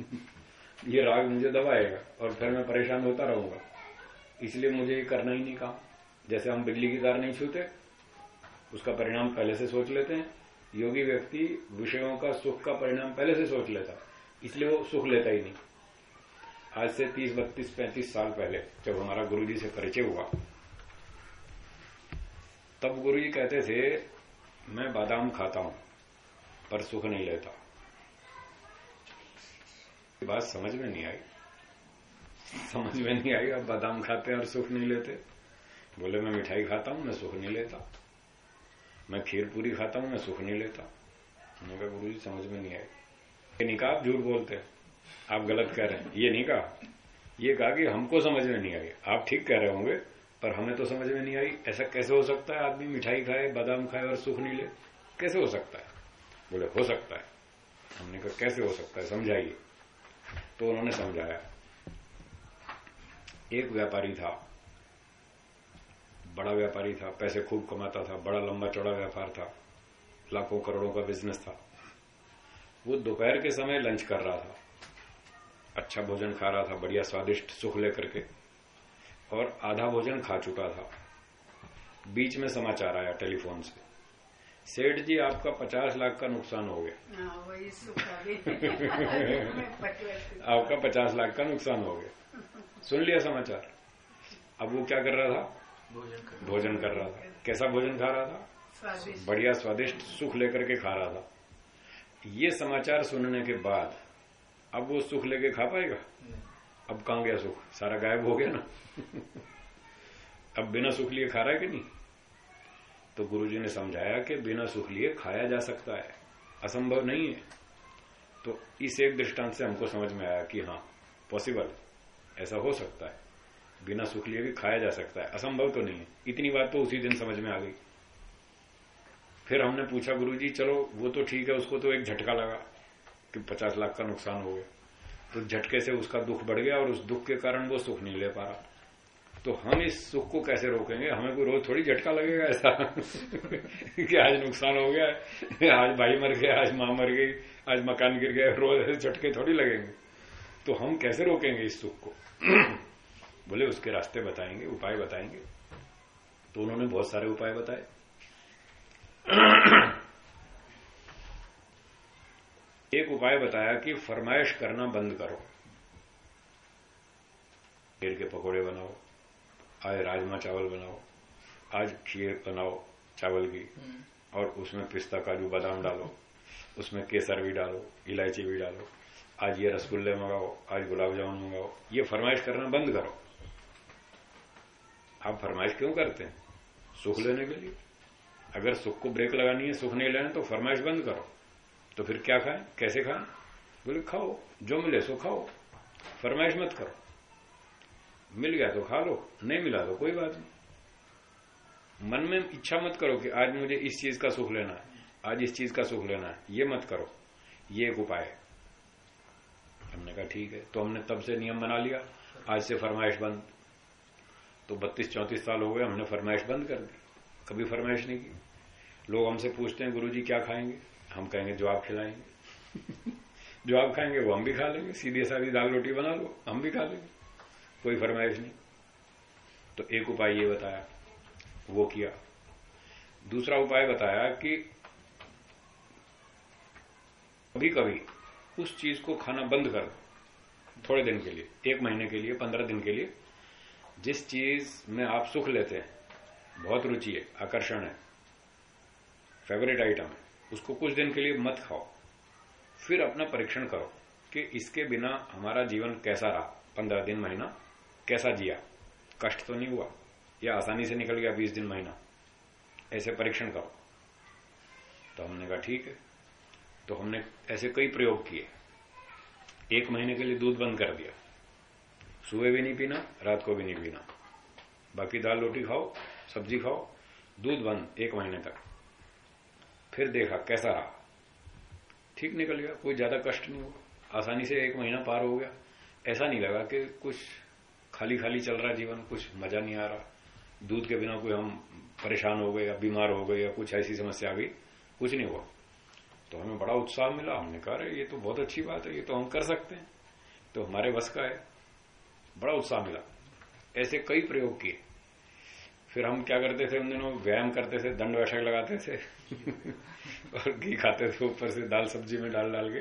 ये राग मुझे दबाएगा और फिर मैं परेशान होता रहूँगा। इसलिए मुझे ये करना ही नहीं काम। जैसे हम बिजली की तार नहीं छूते उसका परिणाम पहले से सोच लेते हैं। योगी व्यक्ति विषयों का सुख का परिणाम पहले से सोच लेता इसलिए वो सुख लेता ही नहीं। आज से 30, बत्तीस पैंतीस साल पहले जब हमारा गुरु जी से परिचय हुआ तब गुरु जी कहते थे मैं बादाम खाता हूँ। पर सुख नहीं लेता। बात समझ में नहीं आई। समझ में नहीं आई, आप बादाम खाते और सुख नहीं लेते। बोले, मैं मिठाई खाता हूँ, मैं सुख नहीं लेता। मैं खीर पूरी खाता हूँ, मैं सुख नहीं लेता। मैंने कहा, गुरु जी, समझ में नहीं आई। ये नहीं कहा आप झूठ बोलते आप गलत कह रहे हैं। ये नहीं कहा। ये कहा कि हमको समझ में नहीं आई। आप ठीक कह रहे होंगे, पर हमें तो समझ में नहीं आई। ऐसा कैसे हो सकता है आदमी मिठाई खाए, बादाम खाए और सुख नहीं ले? कैसे हो सकता है? बोले, हो सकता है। हमने कहा, कैसे हो सकता है? समझाइए। तो उन्होंने समझाया। एक व्यापारी था, बड़ा व्यापारी था, पैसे खूब कमाता था, बड़ा लंबा चौड़ा व्यापार था, लाखों करोड़ों का बिज़नेस था। वो दोपहर के समय लंच कर रहा था। अच्छा भोजन खा रहा था, बढ़िया स्वादिष्ट सुख लेकर के, और आधा भोजन खा चुका था। बीच में समाचार आया टेलीफोन से। सेठ जी आपका पचास लाख का नुकसान हो गया। हाँ, वही सुख आ आपका पचास लाख का नुकसान हो गया। सुन लिया समाचार। अब वो क्या कर रहा था? भोजन कर रहा था। कैसा भोजन खा रहा था? बढ़िया स्वादिष्ट सुख लेकर के खा रहा था। ये समाचार सुनने के बाद अब वो सुख लेके खा पाएगा? अब कहाँ गया सुख? सारा गायब हो गया ना? अब बिना सुख लिए खा रहा है कि नहीं? तो गुरुजी ने समझाया कि बिना सुख लिए खाया जा सकता है। असंभव नहीं है। तो इस एक दृष्टांत से हमको समझ में आया कि हाँ पॉसिबल ऐसा हो सकता है। बिना सुख लिए भी खाया जा सकता है। असंभव तो नहीं है। इतनी बात तो उसी दिन समझ में आ गई। फिर हमने पूछा, गुरुजी, चलो, वो तो ठीक है, उसको तो एक झटका लगा कि पचास लाख का नुकसान हो गया। तो झटके से उसका दुख बढ़ गया और उस दुख के कारण वो सुख नहीं ले पा रहा। तो हम इस सुख को कैसे रोकेंगे? हमें कोई रोज थोड़ी झटका लगेगा ऐसा? कि आज नुकसान हो गया, आज भाई मर गया आज माँ मर गई, आज मकान गिर गया, रोज ऐसे झटके थोड़ी लगेंगे। तो हम कैसे रोकेंगे इस सुख को? बोले, उसके रास्ते बताएँगे, उपाय बताएँगे। तो उन्होंने बहुत सारे उपाय बताए। एक उपाय बताया कि फरमाइश करना बंद करो। पेड़ के पकोड़े बनाओ। आज राजमा चावल बनाओ आज खीर बनाओ चावल की और उसमें पिस्ता काजू बादाम डालो उसमें केसर भी डालो इलायची भी डालो आज ये रसगुल्ले मंगाओ आज गुलाब जामुन मंगाओ ये फरमाइश करना बंद करो। आप फरमाइश क्यों करते हैं? सुख लेने के लिए। अगर सुख को ब्रेक लगानी है सुख नहीं लेना तो फरमाइश बंद करो। तो फिर क्या खाएँ? कैसे खाएँ? बोले खाओ जो मिले सो खाओ। फरमाइश मत करो। मिल गया तो खा लो, नहीं मिला तो कोई बात नहीं। मन में इच्छा मत करो कि आज मुझे इस चीज़ का सुख लेना है, आज इस चीज़ का सुख लेना है, ये मत करो, ये एक उपाय है। हमने कहा, ठीक है। तो हमने तब से नियम बना लिया, आज से फरमाइश बंद। तो बत्तीस चौंतीस साल हो गए, हमने फरमाइश बंद कर दी, कभी फरमाइश नहीं की। लोग हमसे पूछते हैं, गुरुजी, क्या खाएँगे? हम कहेंगे जो आप खिलाएँगे। जो आप खाएँगे, वो हम भी खा लेंगे, सीधे सादी दाल रोटी बना लो, हम भी खा लेंगे। कोई फरमाइश नहीं। तो एक उपाय ये बताया, वो किया। दूसरा उपाय बताया कि कभी कभी उस चीज़ को खाना बंद कर दो, थोड़े दिन के लिए, एक महीने के लिए, पंद्रह दिन के लिए। जिस चीज़ में आप सुख लेते हैं, बहुत रुचि है, आकर्षण है फेवरेट आइटम है, उसको कुछ दिन के लिए मत खाओ। फिर अपना परीक्षण करो कि इसके बिना हमारा जीवन कैसा रहा, पंद्रह दिन, महीना। कैसा जिया? कष्ट तो नहीं हुआ। या आसानी से निकल गया बीस दिन महीना। ऐसे परीक्षण करो। तो हमने कहा, ठीक है। तो हमने ऐसे कई प्रयोग किए। एक महीने के लिए दूध बंद कर दिया। सुबह भी नहीं पीना, रात को भी नहीं पीना। बाकी दाल, रोटी खाओ, सब्ज़ी खाओ, दूध बंद एक महीने तक। फिर देखा कैसा रहा। ठीक निकल गया, कोई ज़्यादा कष्ट नहीं हुआ। आसानी से एक महीना पार हो गया। ऐसा नहीं लगा कि कुछ खाली खाली चल रहा जीवन, कुछ मज़ा नहीं आ रहा। दूध के बिना कोई हम परेशान हो गए या बीमार हो गए या कुछ ऐसी समस्या आ गई, कुछ नहीं हुआ। तो हमें बड़ा उत्साह मिला, हमने कहा ये तो बहुत अच्छी बात है, ये तो हम कर सकते हैं। तो हमारे बस का है, बड़ा उत्साह मिला। ऐसे कई प्रयोग किए। फिर हम क्या करते थे उन दिनों? व्यायाम करते थे, दंड बैठक लगाते थे, और घी खाते थे, ऊपर से दाल सब्ज़ी में डाल डाल के,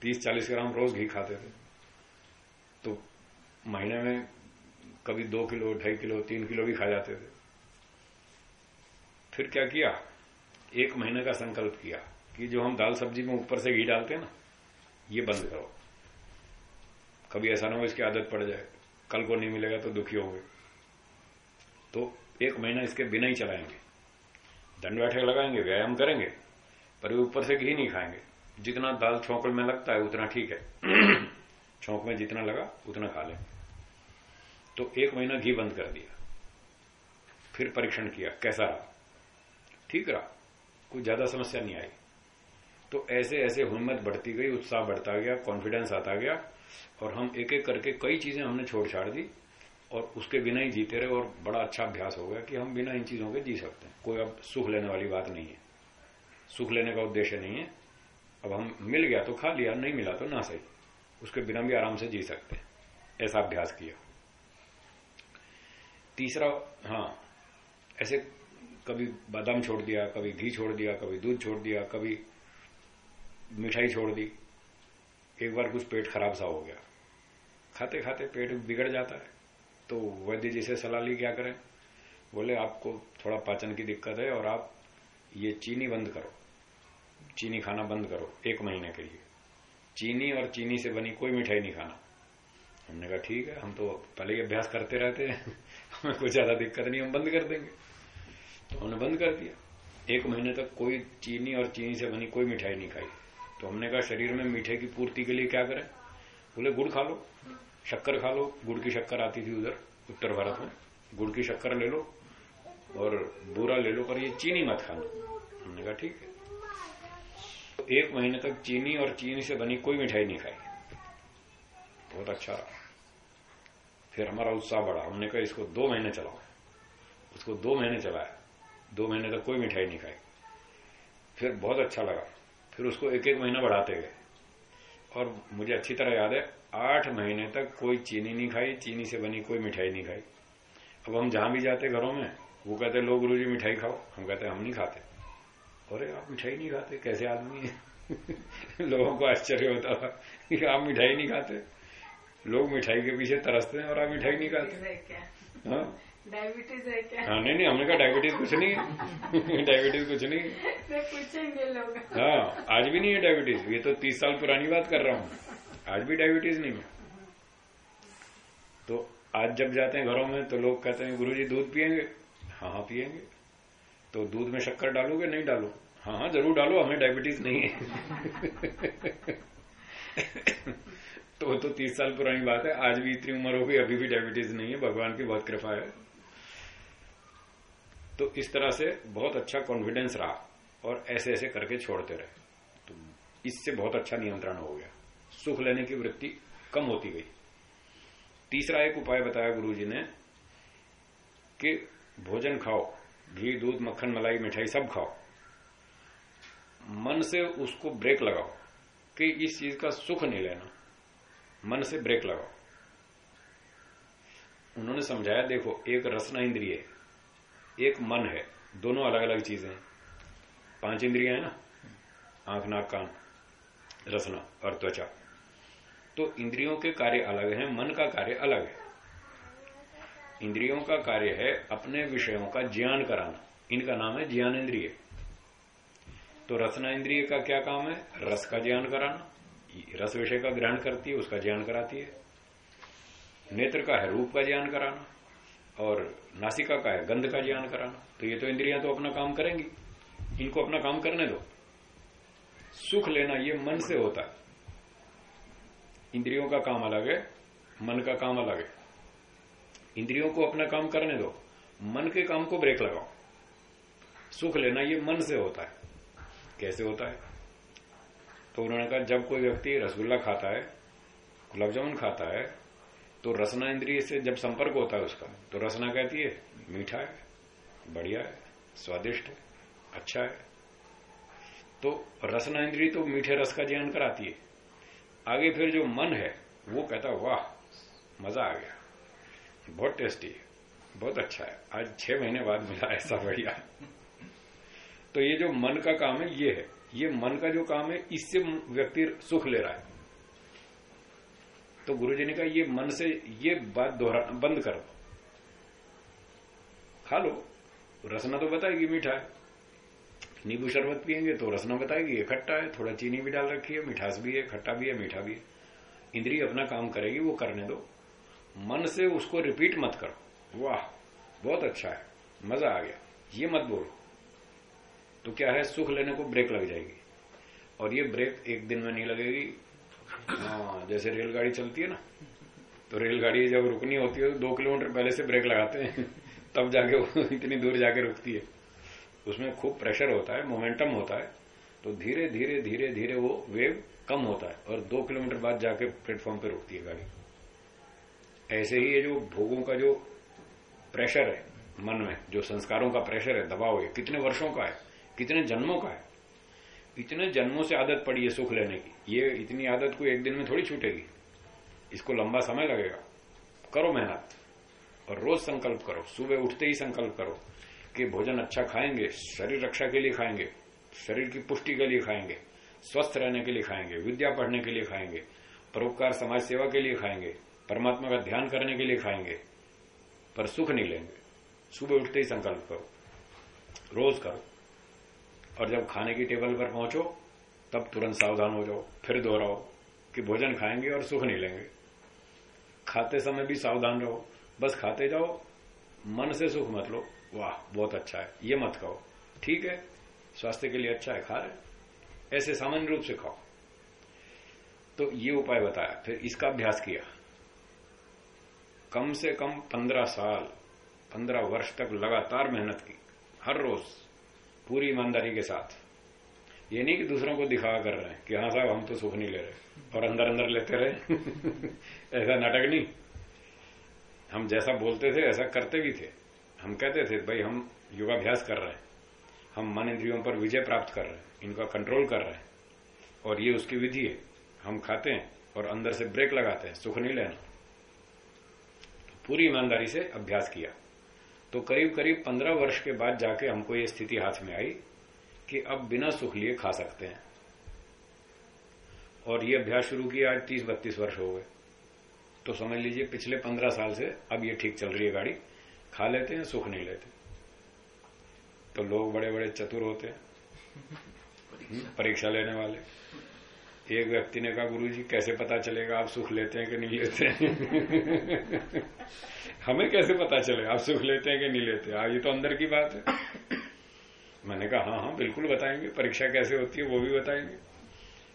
तीस चालीस ग्राम रोज घी खाते थे। तो महीने में कभी दो किलो, ढाई किलो, तीन किलो भी खा जाते थे। फिर क्या किया? एक महीने का संकल्प किया कि जो हम दाल सब्ज़ी में ऊपर से घी डालते ना, ये बंद करो। कभी ऐसा ना हो इसकी आदत पड़ जाए। कल को नहीं मिलेगा तो दुखी होंगे। तो एक महीना इसके बिना ही चलाएँगे। दंड बैठक लगाएँगे, व्यायाम करेंगे, पर ऊपर से घी नहीं खाएँगे। जितना दाल छोंकल में लगता है, उतना ठीक है। छोंक में जितना लगा, उतना खा लें। तो एक महीना घी बंद कर दिया। फिर परीक्षण किया, कैसा रहा? ठीक रहा, कोई ज़्यादा समस्या नहीं आई। तो ऐसे ऐसे हिम्मत बढ़ती गई, उत्साह बढ़ता गया कॉन्फिडेंस आता गया और हम एक एक करके कई चीज़ें हमने छोड़ छाड़ दी और उसके बिना ही जीते रहे और बड़ा अच्छा अभ्यास हो गया कि हम बिना इन चीज़ों के जी सकते हैं। कोई अब सुख लेने वाली बात नहीं है। सुख लेने का उद्देश्य नहीं है। अब हम मिल गया तो खा लिया, नहीं मिला तो ना सही। उसके बिना भी आराम से जी सकते हैं। ऐसा अभ्यास किया। तीसरा हाँ ऐसे कभी बादाम छोड़ दिया, कभी घी छोड़ दिया, कभी दूध छोड़ दिया, कभी मिठाई छोड़ दी, एक बार कुछ पेट खराब सा हो गया। खाते खाते पेट बिगड़ जाता है। तो वैद्य जी से सलाह ली, क्या करें? बोले, आपको थोड़ा पाचन की दिक्कत है और आप ये चीनी बंद करो। चीनी खाना बंद करो, एक महीने के लिए। चीनी और चीनी से बनी कोई मिठाई नहीं खाना। हमने कहा, ठीक है, हम तो पहले ही अभ्यास करते रहते हैं। हमें कोई ज़्यादा दिक्कत नहीं, हम बंद कर देंगे। तो हमने बंद कर दिया। एक महीने तक कोई चीनी और चीनी से बनी कोई मिठाई नहीं खाई। तो हमने कहा, शरीर में मीठे की पूर्ति के लिए क्या करें? बोले, गुड़ खा लो, शक्कर खा लो, गुड़ की शक्कर आती थी उधर, उत्तर भारत में। गुड़ की शक्कर ले लो और बूरा ले लो, पर ये चीनी मत खाना। हमने कहा, ठीक है। एक महीने तक चीनी और चीनी से बनी कोई मिठाई नहीं खाई। बहुत अच्छा रहा। फिर हमारा उत्साह बढ़ा। हमने कहा, इसको दो महीने चलाओ। उसको दो महीने चलाया। दो महीने तक कोई मिठाई नहीं खाई। फिर बहुत अच्छा लगा। फिर उसको एक एक महीना बढ़ाते गए। और मुझे अच्छी तरह याद है, आठ महीने तक कोई चीनी नहीं खाई, चीनी से बनी कोई मिठाई नहीं खाई। अब हम जहाँ भी जाते घरों में, वो कहते, लोग गुरु जी, मिठाई खाओ। हम कहते, हम नहीं खाते। अरे, आप मिठाई नहीं खाते? कैसे आदमी है? लोगों को आश्चर्य होता था कि आप मिठाई नहीं खाते। लोग मिठाई के पीछे तरसते हैं और आप मिठाई नहीं खाते। हाँ डायबिटीज़ है? क्या? हाँ नहीं नहीं हमने कहा डायबिटीज़ कुछ नहीं है। डायबिटीज़ कुछ नहीं है। तो पूछेंगे लोग। हाँ आज भी नहीं है डायबिटीज़ ये तो तीस साल पुरानी बात कर रहा हूँ। आज भी डायबिटीज़ नहीं है। तो आज जब जाते हैं घरों में तो लोग कहते हैं गुरुजी दूध पियेंगे? हाँ हाँ पियेंगे। तो दूध में शक्कर डालोगे? नहीं डालो। हाँ हाँ ज़रूर डालो हमें डायबिटीज़ नहीं है। तो वो तो तीस साल पुरानी बात है। आज भी इतनी उम्र हो गई, अभी भी डायबिटीज़ नहीं है। भगवान की बहुत कृपा है। तो इस तरह से बहुत अच्छा कॉन्फिडेंस रहा और ऐसे ऐसे करके छोड़ते रहे। तो इससे बहुत अच्छा नियंत्रण हो गया। सुख लेने की वृत्ति कम होती गई। तीसरा एक उपाय बताया गुरुजी ने कि भोजन खाओ, घी, दूध, मक्खन, मलाई, मिठाई सब खाओ। मन से उसको ब्रेक लगाओ कि इस चीज़ का सुख नहीं लेना। मन से ब्रेक लगाओ। उन्होंने समझाया, देखो, एक रसना इंद्रिय एक मन है, दोनों अलग अलग चीज़ें हैं। पाँच इंद्रिया है ना? आँख, नाक, कान, रसना और त्वचा। तो इंद्रियों के कार्य अलग हैं, मन का कार्य अलग है। इंद्रियों का कार्य है अपने विषयों का ज्ञान कराना। इनका नाम है ज्ञान इंद्रिय तो रसना इंद्रिय का क्या काम है? रस का ज्ञान कराना। रस विषय का ग्रहण करती है, उसका ज्ञान कराती है। नेत्र का है रूप का ज्ञान कराना, और नासिका का है गंध का ज्ञान कराना। तो ये तो इंद्रियाँ तो अपना काम करेंगी। इनको अपना काम करने दो। सुख लेना ये मन से होता है। इंद्रियों का काम अलग है, मन का काम अलग है। इंद्रियों को अपना काम करने दो। मन के काम को ब्रेक लगाओ। सुख लेना ये मन से होता है। कैसे होता है? तो उन्होंने कहा, जब कोई व्यक्ति रसगुल्ला खाता है, गुलाब जामुन खाता है तो रसना इंद्रिय से जब संपर्क होता है उसका तो रसना कहती है, मीठा है, बढ़िया है, स्वादिष्ट है अच्छा है। तो रसना इंद्रिय तो मीठे रस का ज्ञान कराती है। आगे फिर जो मन है, वो कहता वाह, मज़ा आ गया, बहुत टेस्टी है, बहुत अच्छा है, आज छह महीने बाद मिला ऐसा बढ़िया। तो ये जो मन का काम है, ये है। ये मन का जो काम है, इससे व्यक्ति सुख ले रहा है। तो गुरु जी ने कहा, ये मन से ये बात दोहरा, बंद करो। खा लो। रसना तो बताएगी, मीठा है। नींबू शरबत पियेंगे तो रसना बताएगी, ये खट्टा है। थोड़ा चीनी भी डाल रखी है, मिठास भी है, खट्टा भी है, मीठा भी है। इंद्रिय अपना काम करेगी, वो करने दो। मन से उसको रिपीट मत करो। वाह, बहुत अच्छा है। मज़ा आ गया। ये मत बोलो। तो क्या है, सुख लेने को ब्रेक लग जाएगी। और ये ब्रेक एक दिन में नहीं लगेगी। हाँ जैसे रेलगाड़ी चलती है ना तो रेलगाड़ी जब रुकनी होती है तो दो किलोमीटर पहले से ब्रेक लगाते हैं। तब जाके वो इतनी दूर जाके रुकती है। उसमें खूब प्रेशर होता है मोमेंटम होता है। तो धीरे धीरे धीरे धीरे वो वेव कम होता है और दो किलोमीटर बाद जाके प्लेटफॉर्म पे रुकती है गाड़ी। ऐसे ही ये जो भोगों का जो प्रेशर है, मन में, जो संस्कारों का प्रेशर है, दबाव है, कितने वर्षों का है कितने जन्मों का है? इतने जन्मों से आदत पड़ी है सुख लेने की। ये इतनी आदत को एक दिन में थोड़ी छूटेगी। इसको लंबा समय लगेगा। करो मेहनत और रोज संकल्प करो। सुबह उठते ही संकल्प करो कि भोजन अच्छा खाएँगे, शरीर रक्षा के लिए खाएँगे, शरीर की पुष्टि के लिए खाएँगे, स्वस्थ रहने के लिए खाएँगे, विद्या पढ़ने के लिए खाएँगे, परोपकार समाज सेवा के लिए खाएँगे, परमात्मा का ध्यान करने के लिए खाएँगे, पर सुख नहीं लेंगे। सुबह उठते ही संकल्प करो। रोज करो। और जब खाने की टेबल पर पहुंचो, तब तुरंत सावधान हो जाओ। फिर दोहराओ कि भोजन खाएँगे और सुख नहीं लेंगे। खाते समय भी सावधान रहो। बस खाते जाओ। मन से सुख मत लो। वाह, बहुत अच्छा है। ये मत खाओ। ठीक है? स्वास्थ्य के लिए अच्छा है। खा रहे ऐसे सामान्य रूप से खाओ। तो ये उपाय बताया। फिर इसका अभ्यास किया। कम से कम पंद्रह साल, पंद्रह वर्ष तक लगातार मेहनत की। हर रोज पूरी ईमानदारी के साथ। ये नहीं कि दूसरों को दिखावा कर रहे हैं कि हाँ साहब, हम तो सुख नहीं ले रहे। और अंदर अंदर लेते रहे। ऐसा नाटक नहीं। हम जैसा बोलते थे, ऐसा करते भी थे। हम कहते थे, भाई, हम योगाभ्यास कर रहे हैं। हम मन इंद्रियों पर विजय प्राप्त कर रहे हैं। इनका कंट्रोल कर रहे हैं। और ये उसकी विधि है। हम खाते हैं और अंदर से ब्रेक लगाते हैं। सुख नहीं लेना। पूरी ईमानदारी से अभ्यास किया। तो करीब करीब पंद्रह वर्ष के बाद जाके हमको ये स्थिति हाथ में आई कि अब बिना सुख लिए खा सकते हैं। और ये अभ्यास शुरू किया आज तीस बत्तीस वर्ष हो गए। तो समझ लीजिए पिछले पंद्रह साल से अब ये ठीक चल रही है गाड़ी। खा लेते हैं सुख नहीं लेते। तो लोग बड़े बड़े चतुर होते हैं। हम्म, परीक्षा लेने वाले। एक व्यक्ति ने कहा गुरु जी कैसे पता चलेगा आप सुख लेते हैं कि नहीं लेते हैं? हमें कैसे पता चले? आप सुख लेते हैं कि नहीं लेते? हैं, ये तो अंदर की बात है। मैंने कहा हाँ हाँ बिल्कुल बताएँगे। परीक्षा कैसे होती है, वो भी बताएँगे।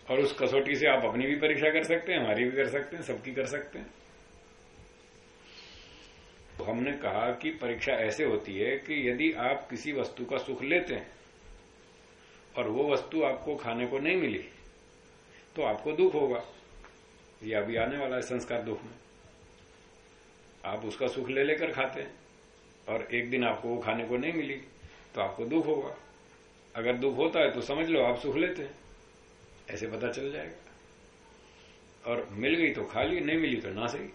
और उस कसौटी से आप अपनी भी परीक्षा कर सकते हैं, हमारी भी कर सकते हैं, सबकी कर सकते हैं। तो हमने कहा कि परीक्षा ऐसे होती है कि यदि आप किसी वस्तु का सुख लेते हैं और वो वस्तु आपको खाने को नहीं मिली तो आपको दुख होगा। ये अभी आने वाला है संस्कार दुख में। आप उसका सुख ले लेकर खाते हैं। और एक दिन आपको वो खाने को नहीं मिली तो आपको दुख होगा। अगर दुख होता है तो समझ लो आप सुख लेते हैं। ऐसे पता चल जाएगा। और मिल गई तो खा ली, नहीं मिली तो ना सही।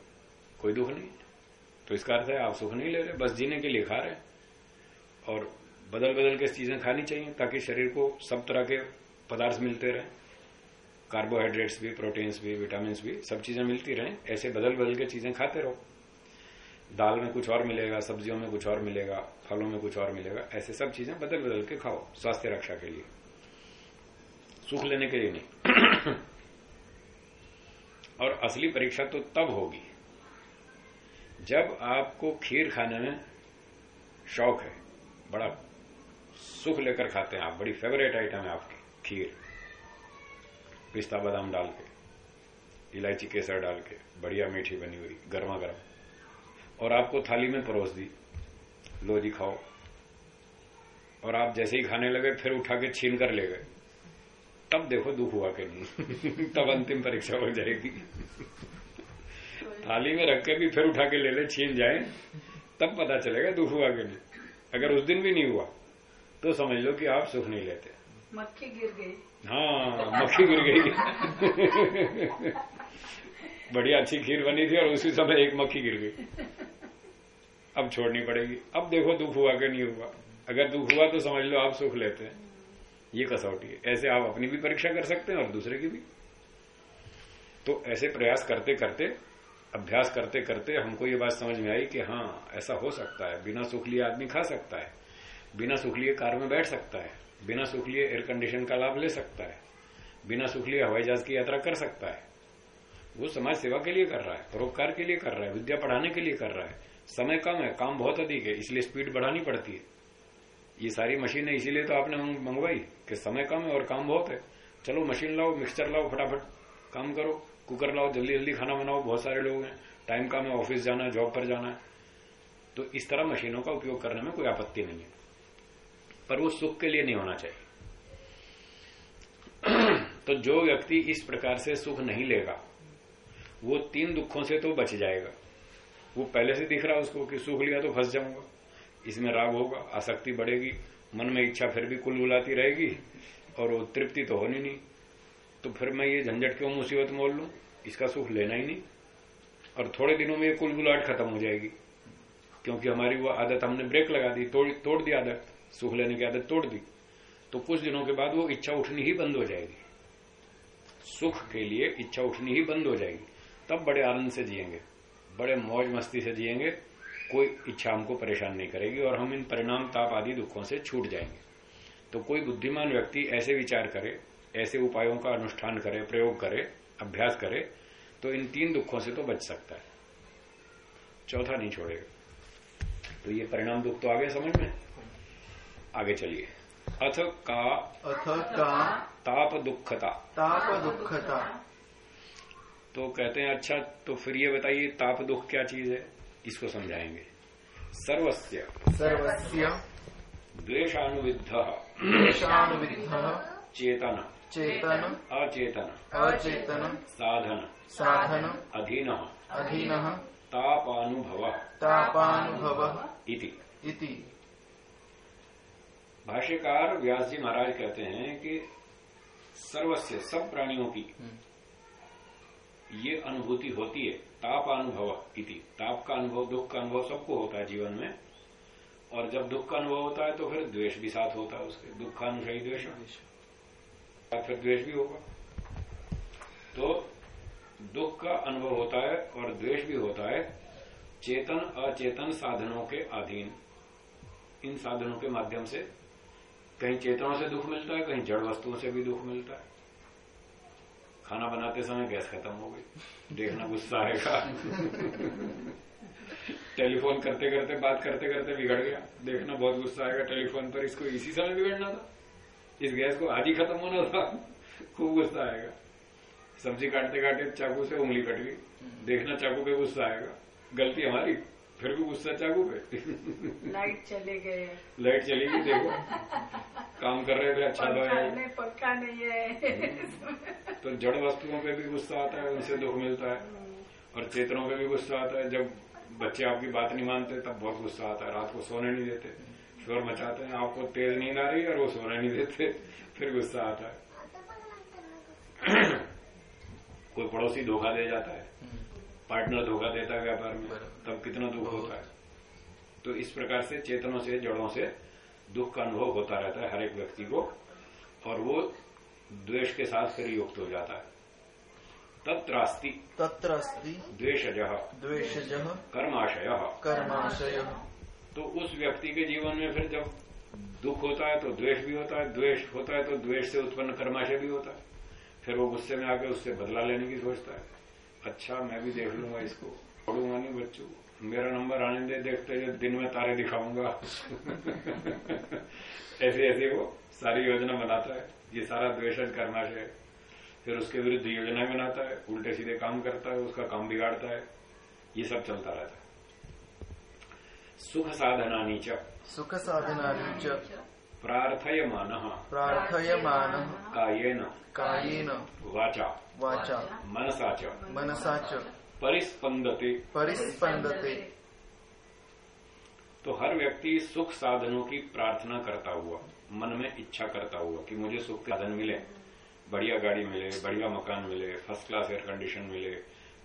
कोई दुख नहीं। तो इसका अर्थ है आप सुख नहीं ले रहे, बस जीने के लिए खा रहे और बदल बदल के चीज़ें खानी चाहिए, ताकि शरीर को सब तरह के पदार्थ मिलते रहे। कार्बोहाइड्रेट्स भी, प्रोटीन्स भी विटामिन भी, सब चीज़ें मिलती रहे। ऐसे बदल बदल के चीज़ें खाते रहो। दाल में कुछ और मिलेगा, सब्जियों में कुछ और मिलेगा, फलों में कुछ और मिलेगा, ऐसे सब चीज़ें बदल बदल के खाओ स्वास्थ्य रक्षा के लिए। सुख लेने के लिए नहीं। और असली परीक्षा तो तब होगी जब आपको खीर खाने में शौक है। बड़ा सुख लेकर खाते हैं आप, बड़ी फेवरेट आइटम है आपकी, खीर। पिस्ता बादाम डाल के, इलायची केसर डाल के, बढ़िया मीठी बनी हुई, गर्मा गर्म। और आपको थाली में परोस दी। लो जी खाओ। और आप जैसे ही खाने लगे फिर उठा के छीन कर ले गए। तब देखो दुख हुआ कि नहीं। तब अंतिम परीक्षा हो जाएगी। थाली में रख के भी फिर उठा के ले ले छीन जाए। तब पता चलेगा दुख हुआ कि नहीं। अगर उस दिन भी नहीं हुआ तो समझ लो कि आप सुख नहीं लेते। मक्खी गिर गई। हाँ मक्खी गिर गई। बढ़िया अच्छी खीर बनी थी और उसी समय एक मक्खी गिर गई। अब छोड़नी पड़ेगी। अब देखो दुख हुआ कि नहीं हुआ। अगर दुख हुआ तो समझ लो आप सुख लेते हैं। ये कसौटी है। ऐसे आप अपनी भी परीक्षा कर सकते हैं और दूसरे की भी। तो ऐसे प्रयास करते करते, अभ्यास करते करते हमको ये बात समझ में आई कि हाँ ऐसा हो सकता है। बिना सुख लिए आदमी खा सकता है। बिना सुख लिए कार में बैठ सकता है। बिना सुख लिए एयर कंडीशन का लाभ ले सकता है। बिना सुख लिए हवाई जहाज़ की यात्रा कर सकता है। वो समाज सेवा के लिए कर रहा है, परोपकार के लिए कर रहा है, विद्या पढ़ाने के लिए कर रहा है। समय कम है, काम बहुत अधिक है, इसलिए स्पीड बढ़ानी पड़ती है। ये सारी मशीनें इसीलिए तो आपने मंगवाई कि समय कम है और काम बहुत है। चलो मशीन लाओ मिक्सचर लाओ फटाफट, काम करो कुकर लाओ, जल्दी जल्दी खाना बनाओ, बहुत सारे लोग हैं। टाइम कम है ऑफ़िस जाना है जॉब पर जाना है। तो इस तरह मशीनों का उपयोग करने में कोई आपत्ति नहीं है। पर वो सुख के लिए नहीं होना चाहिए। तो जो व्यक्ति इस प्रकार से सुख नहीं लेगा वो तीन दुखों से तो बच जाएगा। वो पहले से दिख रहा उसको कि सुख लिया तो फंस जाऊँगा। इसमें राग होगा, आसक्ति बढ़ेगी, मन में इच्छा फिर भी कुल बुलाती रहेगी और वो तृप्ति तो होनी नहीं। तो फिर मैं ये झंझट क्यों मुसीबत मोल लू? इसका सुख लेना ही नहीं। और थोड़े दिनों में ये कुल बुलाहट खत्म हो जाएगी। क्योंकि हमारी वो आदत, हमने ब्रेक लगा दी, तोड़ तोड़ दी आदत, सुख लेने की आदत तोड़ दी। तो कुछ दिनों के बाद वो इच्छा उठनी ही बंद हो जाएगी। सुख के लिए इच्छा उठनी ही बंद हो जाएगी। तब बड़े आनंद से जिएँगे बड़े मौज मस्ती से जिएँगे कोई इच्छा हमको परेशान नहीं करेगी और हम इन परिणाम ताप आदि दुखों से छूट जाएँगे। तो कोई बुद्धिमान व्यक्ति ऐसे विचार करे ऐसे उपायों का अनुष्ठान करे प्रयोग करे अभ्यास करे तो इन तीन दुखों से तो बच सकता है। चौथा नहीं छोड़ेगा। तो ये परिणाम दुख तो आगे समझ में? आगे चलिए। अथ का अथ का ताप दुखता। ताप दुखता। तो कहते हैं अच्छा तो फिर ये बताइए ताप दुख क्या चीज़ है? इसको समझाएँगे। सर्वस्य। सर्वस्य। द्वेषानुविद्ध। चेतन। चेतन। अचेतन। अचेतन। साधन। साधन। अधीन। अधीन। तापानुभव। तापानुभव। इति। इति। भाष्यकार व्यास जी महाराज कहते हैं कि सर्वस्य सब प्राणियों की। ये अनुभूति होती है। ताप अनुभव इति। ताप का अनुभव, दुख का अनुभव सबको होता है जीवन में। और जब दुख का अनुभव होता है तो फिर द्वेष भी साथ होता है उसके। दुखानुषयी द्वेष फिर द्वेष भी होगा। तो दुख का अनुभव होता है और द्वेष भी होता है। चेतन, अचेतन साधनों के अधीन। इन साधनों के माध्यम से कहीं चेतनों से दुख मिलता है, कहीं जड़ वस्तुओं से भी दुख मिलता है। खाना बनाते समय गैस खत्म हो गई। देखना गुस्सा आएगा। टेलीफोन करते करते, बात करते करते बिगड़ गया। देखना बहुत गुस्सा आएगा टेलीफोन पर। इसको इसी समय बिगड़ना था। इस गैस को आज ही खत्म होना था। खूब गुस्सा आएगा। सब्ज़ी काटते काटते चाकू से उंगली कट गई। देखना चाकू पे गुस्सा आएगा। गलती हमारी। फिर भी गुस्सा चाकू पे? लाइट चले गए लाइट चली गई देखो। काम कर रहे थे अच्छा लगा। पंखा नहीं है। तो जड़ वस्तुओं पे भी गुस्सा आता है उनसे दुख मिलता है। और चेतनों पे भी गुस्सा आता है। जब बच्चे आपकी बात नहीं मानते तब बहुत गुस्सा आता है। रात को सोने नहीं देते। शोर मचाते हैं। आपको तेज नींद आ रही है और वो सोने नहीं देते। फिर गुस्सा आता है। कोई पड़ोसी धोखा दे जाता है। पार्टनर धोखा देता है व्यापार में तब कितना दुख होता है। तो इस प्रकार से चेतनों से जड़ों से दुख का अनुभव होता रहता है हर एक व्यक्ति को और वो द्वेष के साथ फिर युक्त हो जाता है। तत्रास्ति। तत्र अस्ति द्वेषज। द्वेषजः। कर्माशय। कर्माशयः। तो उस व्यक्ति के जीवन में फिर जब दुख होता है तो द्वेष भी होता है द्वेष होता है तो द्वेष से उत्पन्न कर्माशय भी होता है। फिर वो गुस्से में आके उससे बदला लेने की सोचता है। अच्छा मैं भी देख लूँगा इसको। पढ़ूँगा नहीं बच्चों मेरा नंबर आने दे देखते हुए दिन में तारे दिखाऊँगा। ऐसे ऐसे वो सारी योजना बनाता है। ये सारा द्वेषज कर्माशय फिर उसके विरुद्ध योजना बनाता है। उल्टे सीधे काम करता है उसका काम बिगाड़ता है। ये सब चलता रहता है। सुख साधना नीच। सुख साधनानि च प्रार्थयमान। प्रार्थयमानः। कायेन। कायेन। वाचा। वाचा। मनसा च मनसा परिस्पंदते। परिस्पंदते। तो हर व्यक्ति सुख साधनों की प्रार्थना करता हुआ मन में इच्छा करता हुआ कि मुझे सुख साधन मिले बढ़िया गाड़ी मिले बढ़िया मकान मिले फ़र्स्ट क्लास एयर कंडीशन मिले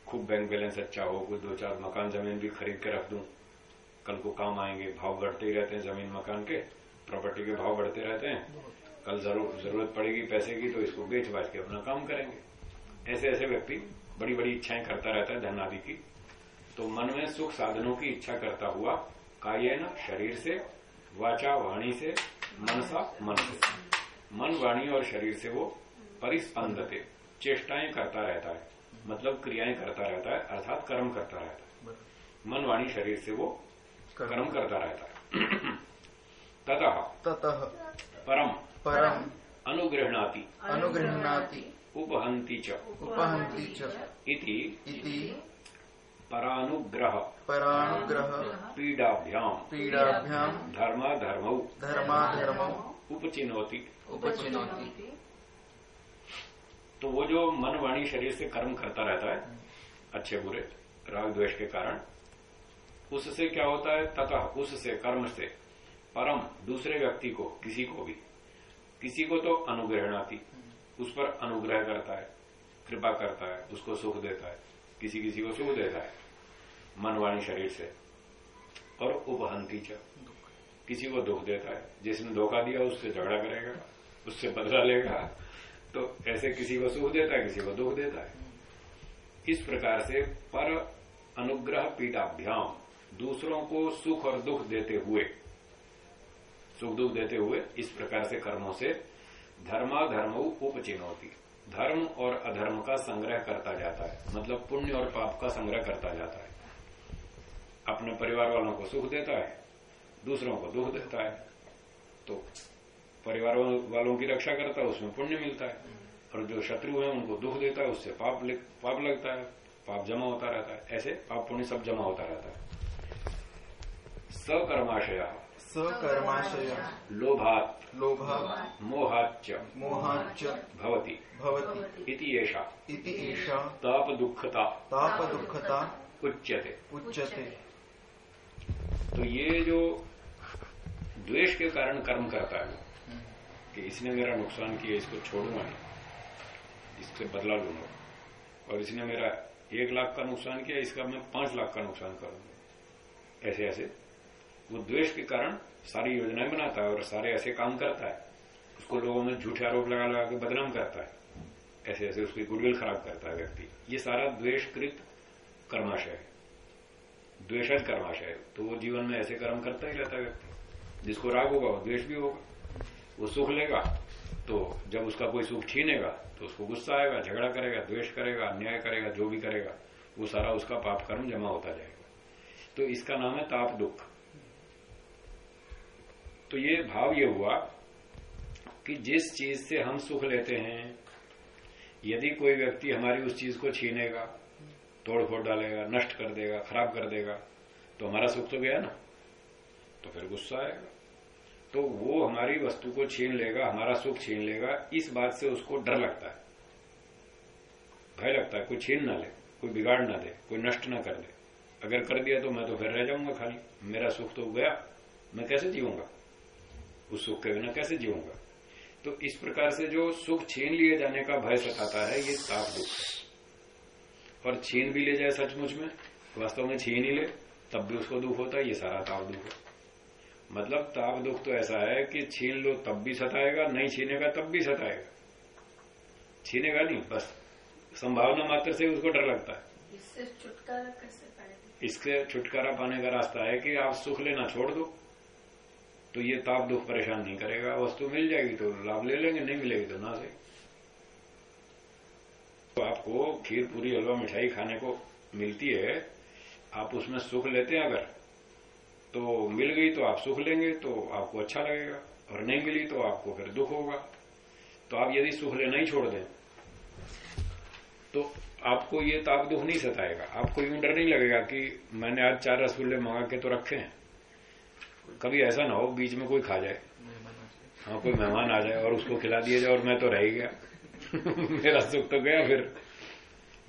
खूब बैंक बैलेंस अच्छा हो कुछ दो चार मकान ज़मीन भी खरीद के रख दूँ। कल को काम आएँगे भाव बढ़ते ही रहते हैं ज़मीन मकान के प्रॉपर्टी के भाव बढ़ते रहते हैं। कल ज़रूर ज़रूरत पड़ेगी पैसे की तो इसको बेच बाच के अपना काम करेंगे। ऐसे ऐसे व्यक्ति बड़ी बड़ी इच्छाएँ करता रहता है धन आदि की। तो मन में सुख साधनों की इच्छा करता हुआ कायेन शरीर से वाचा वाणी से मनसा मन से। मन वाणी और शरीर से वो परिस्पंदते चेष्टाएँ करता रहता है मतलब क्रियाएँ करता रहता है अर्थात कर्म करता रहता है। मन वाणी शरीर से वो कर्म करता रहता है। ततः ततः परम परम अनुगृहणाति। अनुगृह्णाति। उपहन्ति च। उपहन्ति च। इति इति परानुग्रह परानुग्रह पीडाभ्याम। पीडाभ्याम। धर्म धर्मौ धर्माधर्मौ। उपचिनोति। उपचिनोति। तो वो जो मन वाणी शरीर से कर्म करता रहता है अच्छे बुरे राग द्वेष के कारण उससे क्या होता है? तथा उससे कर्म से परम दूसरे व्यक्ति को किसी को भी किसी को तो अनुग्रहणाती उस पर अनुग्रह करता है, कृपा करता है, उसको सुख देता है किसी किसी को सुख देता है मनवाणी शरीर से। और उपहंती किसी को दुख देता है, जिसने धोखा दिया उससे झगड़ा करेगा, उससे बदला लेगा तो ऐसे किसी को सुख देता है, किसी को दुख देता है। इस प्रकार से पर अनुग्रह पीठाभ्याम, दूसरों को सुख और दुख देते हुए, सुख दुख देते हुए इस प्रकार से कर्मों से धर्मा धर्म उपचिनौती। धर्म और अधर्म का संग्रह करता जाता है। मतलब पुण्य और पाप का संग्रह करता जाता है। अपने परिवार वालों को सुख देता है, दूसरों को दुख देता है। तो परिवार वालों की रक्षा करता है, उसमें पुण्य मिलता है। और जो शत्रु है, उनको दुख देता है, उससे पाप पाप लगता है। पाप जमा होता रहता है। ऐसे पाप पुण्य सब जमा होता रहता है। सकर्माशय। सकर्माशय लोभात। लोभा मोहाच्च। मोहाच भवति। भवति। इति एषा। इति एषा। ताप दुखता ताप दुःखता उच्यते। उच्यते। तो ये जो द्वेष के कारण कर्म करता है कि इसने मेरा नुकसान किया इसको छोड़ूँगा नहीं। इससे बदला लूँगा और इसने मेरा एक लाख का नुकसान किया इसका मैं पाँच लाख का नुकसान करूँगा। ऐसे ऐसे वो द्वेष के कारण सारी योजनाएँ बनाता है और सारे ऐसे काम करता है। उसको लोगों में झूठे आरोप लगा लगा के बदनाम करता है। ऐसे ऐसे उसकी गुडविल खराब करता है व्यक्ति। ये सारा द्वेषकृत कर्माशय है। द्वेषज कर्माशय तो वो जीवन में ऐसे कर्म करता ही रहता है व्यक्ति। जिसको राग होगा, वो द्वेष भी होगा। वो सुख लेगा तो जब उसका कोई सुख छीनेगा तो उसको गुस्सा आएगा, झगड़ा करेगा, द्वेष करेगा, अन्याय करेगा, जो भी करेगा, वो सारा उसका पाप कर्म जमा होता जाएगा। तो इसका नाम है ताप दुख। तो ये भाव ये हुआ कि जिस चीज़ से हम सुख लेते हैं, यदि कोई व्यक्ति हमारी उस चीज़ को छीनेगा तोड़ फोड़ डालेगा, नष्ट कर देगा, खराब कर देगा तो हमारा सुख तो गया ना। तो फिर गुस्सा आएगा। तो वो हमारी वस्तु को छीन लेगा, हमारा सुख छीन लेगा, इस बात से उसको डर लगता है। भय लगता है, कोई छीन ना ले, कोई बिगाड़ ना दे, कोई नष्ट ना कर दे। अगर कर दिया तो मैं तो फिर रह जाऊँगा खाली। मेरा सुख तो गया, मैं कैसे जीऊँगा? उस सुख के बिना कैसे जीऊँगा? तो इस प्रकार से जो सुख छीन लिए जाने का भय सताता है ये ताप दुख है। और छीन भी ले जाए सचमुच में वास्तव में छीन ही ले तब भी उसको दुख होता है ये सारा ताप दुख है। मतलब ताप दुख तो ऐसा है कि छीन लो तब भी सताएगा नहीं छीनेगा तब भी सताएगा। छीनेगा नहीं बस संभावना मात्र से उसको डर लगता है। इससे छुटकारा कैसे पाएगा? इसके छुटकारा पाने का रास्ता है कि आप सुख लेना छोड़ दो तो ये ताप दुख परेशान नहीं करेगा, वस्तु मिल जाएगी तो लाभ ले लेंगे, नहीं मिलेगी तो ना सही तो आपको खीर पूरी हलवा मिठाई खाने को मिलती है, आप उसमें सुख लेते हैं अगर तो मिल गई तो आप सुख लेंगे तो आपको अच्छा लगेगा, और नहीं मिली तो आपको फिर दुख होगा। तो आप यदि सुख लेना ही छोड़ दें तो आपको ये ताप दुख नहीं सताएगा, आपको यूँ डर नहीं लगेगा कि मैंने आज चार रसगुल्ले मंगा के तो रखे हैं। कभी ऐसा ना हो बीच में कोई खा जाए। हाँ कोई मेहमान आ जाए और उसको खिला दिया जाए और मैं तो रह गया। मेरा सुख तो गया, फिर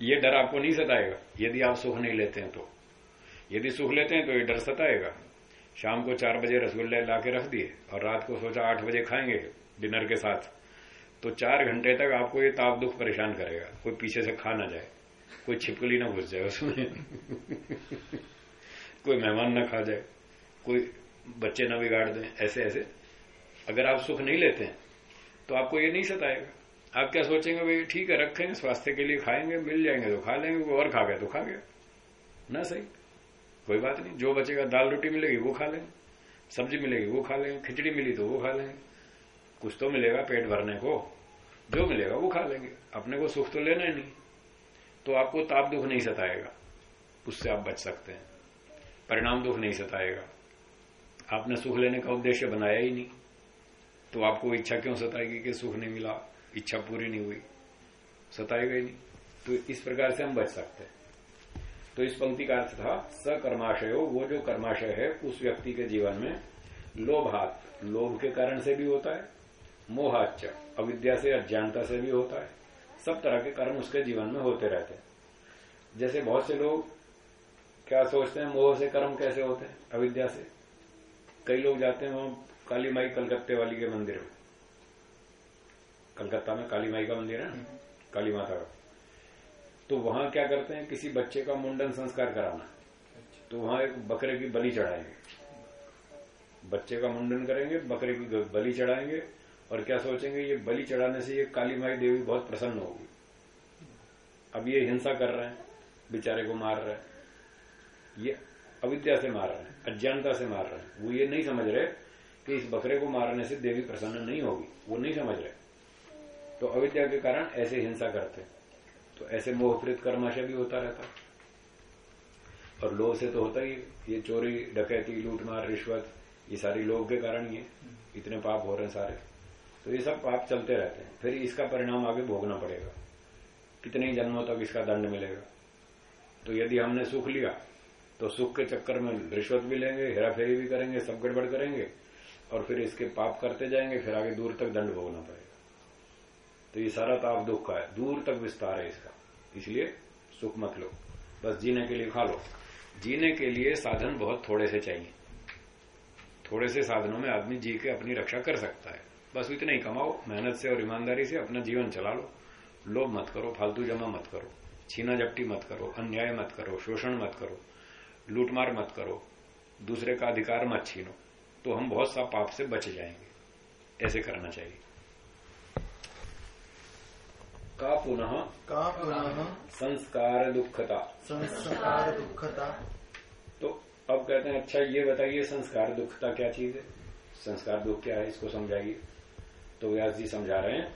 ये डर आपको नहीं सताएगा। यदि आप सुख नहीं लेते हैं तो। यदि सुख लेते हैं तो ये डर सताएगा। शाम को चार बजे रसगुल्ले ला के रख दिए और रात को सोचा आठ बजे खाएँगे डिनर के साथ। तो चार घंटे तक आपको ये ताप दुख परेशान करेगा। कोई पीछे से खा ना जाए। कोई छिपकली ना घुस जाए उसमें। कोई मेहमान ना खा जाए। कोई बच्चे ना बिगाड़ दें, ऐसे ऐसे। अगर आप सुख नहीं लेते हैं तो आपको ये नहीं सताएगा। आप क्या सोचेंगे, भाई ठीक है रखेंगे स्वास्थ्य के लिए खाएँगे, मिल जाएँगे तो खा लेंगे और खा गया तो खा गया ना सही। कोई बात नहीं, जो बचेगा, दाल रोटी मिलेगी, वो खा लेंगे सब्ज़ी मिलेगी, वो खा लेंगे खिचड़ी मिली तो वो खा लेंगे कुछ तो मिलेगा, पेट भरने को। जो मिलेगा, वो खा लेंगे। अपने को सुख तो लेना ही नहीं। तो आपको ताप दुख नहीं सताएगा। उससे आप बच सकते हैं। परिणाम दुख नहीं सताएगा। आपने सुख लेने का उद्देश्य बनाया ही नहीं। तो आपको इच्छा क्यों सताएगी कि सुख नहीं मिला? इच्छा पूरी नहीं हुई। सताएगा ही नहीं। तो इस प्रकार से हम बच सकते हैं। तो इस पंक्ति का अर्थ था, सकर्माशय, वो जो कर्माशय है, उस व्यक्ति के जीवन में लोभात, लोभ के कारण से भी होता है मोहाच अविद्या से, अज्ञानता से भी होता है। सब तरह के कर्म उसके जीवन में होते रहते हैं। जैसे बहुत से लोग क्या सोचते हैं, मोह से कर्म कैसे होते हैं? अविद्या से। कई लोग जाते हैं वहाँ काली माई कलकत्ते वाली के मंदिर में। कलकत्ता में काली माई का मंदिर है काली माता का। तो वहाँ क्या करते हैं? किसी बच्चे का मुंडन संस्कार कराना। तो वहाँ एक बकरे की बलि चढ़ाएँगे। बच्चे का मुंडन करेंगे, बकरे की बलि चढ़ाएँगे और क्या सोचेंगे? ये बलि चढ़ाने से ये काली माई देवी बहुत प्रसन्न होगी। अब ये हिंसा कर रहे हैं, बेचारे को मार रहे हैं। ये अविद्या से मार रहे हैं। अज्ञानता से मार रहे हैं। वो ये नहीं समझ रहे कि इस बकरे को मारने से देवी प्रसन्न नहीं होगी। वो नहीं समझ रहे। तो अविद्या के कारण ऐसे हिंसा करते। तो ऐसे मोहप्रीत कर्माशय भी होता रहता। और लोभ से तो होता ही ये चोरी, डकैती, लूटमार, रिश्वत, ये सारी लोभ के कारण ही है। इतने पाप हो रहे हैं सारे। तो ये सब पाप चलते रहते हैं। फिर इसका परिणाम आगे भोगना पड़ेगा। कितने जन्मों तक इसका दंड मिलेगा। तो यदि हमने सुख लिया तो सुख के चक्कर में रिश्वत भी लेंगे, हेराफेरी भी करेंगे, सब गड़बड़ करेंगे, और फिर इसके पाप करते जाएँगे, फिर आगे दूर तक दंड भोगना पड़ेगा। तो ये सारा ताप दुख का है, दूर तक विस्तार है इसका। इसलिए सुख मत लो, बस जीने के लिए खा लो। जीने के लिए साधन बहुत थोड़े से चाहिए। थोड़े से साधनों में आदमी जी के अपनी रक्षा कर सकता है। बस इतना ही कमाओ, मेहनत से और ईमानदारी से अपना जीवन चला लो। लोभ मत करो, फालतू जमा मत करो, छीना झपटी मत करो, अन्याय मत करो, शोषण मत करो। लूटमार मत करो दूसरे का अधिकार मत छीनो तो हम बहुत सा पाप से बच जाएँगे। ऐसे करना चाहिए। का पुनः? का पुनः? संस्कार दुखता। संस्कार दुखता। तो अब कहते हैं अच्छा ये बताइए संस्कार दुखता क्या चीज़ है? संस्कार दुख क्या है? इसको समझाइए। तो व्यास जी समझा रहे हैं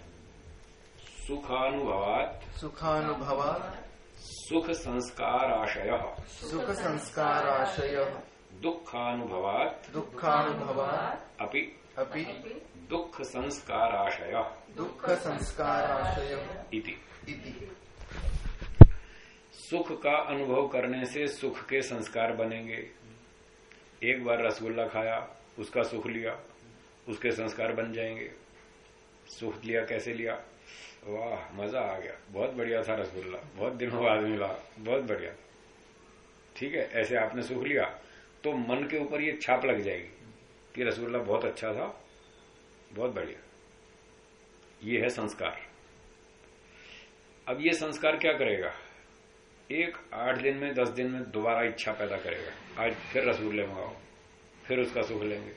सुखानुभवात। सुखानुभवा सुख संस्कार आशय सुख संस्काराशय दुखानुभवात। दुखानुभवा अपि। अपि। दुख संस्कार आशय दुख संस्काराशय इति। इति। सुख का अनुभव करने से सुख के संस्कार बनेंगे। एक बार रसगुल्ला खाया उसका सुख लिया उसके संस्कार बन जाएँगे। सुख लिया कैसे लिया? वाह मज़ा आ गया। बहुत बढ़िया था रसगुल्ला। बहुत दिनों बाद मिला। बहुत बढ़िया। ठीक है ऐसे आपने सुख लिया तो मन के ऊपर ये छाप लग जाएगी कि रसगुल्ला बहुत अच्छा था बहुत बढ़िया। ये है संस्कार। अब ये संस्कार क्या करेगा? एक आठ दिन में दस दिन में दोबारा इच्छा पैदा करेगा। आज फिर रसगुल्ले मंगाओ फिर उसका सुख लेंगे।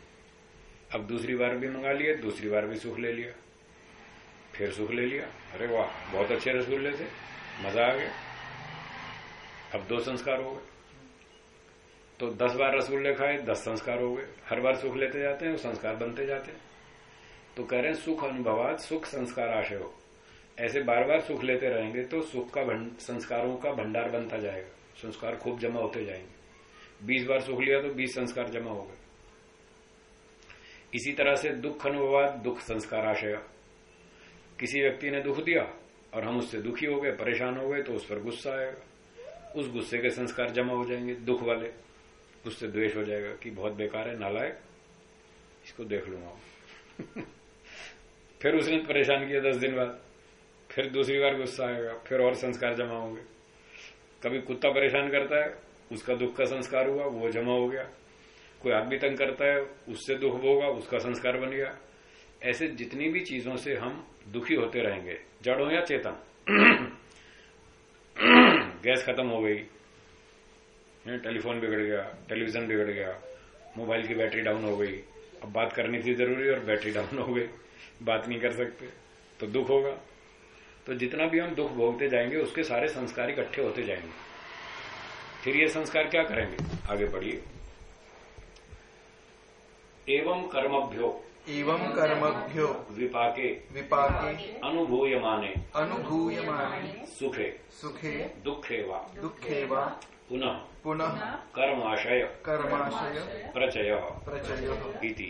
अब दूसरी बार भी मंगा लिए दूसरी बार भी सुख ले लिया। फिर सुख ले लिया। अरे वाह, बहुत अच्छे रसगुल्ले थे मज़ा आ गया। अब दो संस्कार हो गए। तो दस बार रसगुल्ले खाए, दस संस्कार हो गए। हर बार सुख लेते जाते हैं वो संस्कार बनते जाते हैं। तो कह रहे हैं, सुख अनुभवात, सुख संस्कार आशय हो। ऐसे बार बार सुख लेते रहेंगे तो सुख का संस्कारों का भंडार बनता जाएगा। संस्कार खूब जमा होते जाएँगे। बीस बार सुख लिया तो बीस संस्कार जमा हो गए। इसी तरह से दुख अनुभवात, दुख संस्कार आशय। किसी व्यक्ति ने दुख दिया और हम उससे दुखी हो गए, परेशान हो गए तो उस पर गुस्सा आएगा। उस गुस्से के संस्कार जमा हो जाएँगे, दुख वाले। उससे द्वेष हो जाएगा कि बहुत बेकार है, नालायक। इसको देख लूँगा फिर उसने परेशान किया दस दिन बाद। फिर दूसरी बार गुस्सा आएगा, फिर और संस्कार जमा होंगे। कभी कुत्ता परेशान करता है, उसका दुख का संस्कार हुआ, वो जमा हो गया। कोई आदमी तंग करता है, उससे दुख होगा उसका संस्कार बन गया। ऐसे जितनी भी चीज़ों से हम दुखी होते रहेंगे। जड़ों या चेतन? गैस खत्म हो गई। टेलीफोन बिगड़ गया, टेलीविज़न बिगड़ गया, मोबाइल की बैटरी डाउन हो गई। अब बात करनी थी ज़रूरी और बैटरी डाउन हो गई। बात नहीं कर सकते तो दुख होगा। तो जितना भी हम दुख भोगते जाएँगे, उसके सारे संस्कार इकट्ठे होते जाएँगे। फिर ये संस्कार क्या करेंगे? आगे बढ़िए। एवं कर्मभ्यो। एवं कर्मभ्यो। विपाके। विपाके। अनुभूयमाने। अनुभूयमाने। सुखे। सुखे। दुखे वा दुःखे वा पुनः। पुनः। कर्माशय। कर्माशय। प्रचय। प्रचय। इति।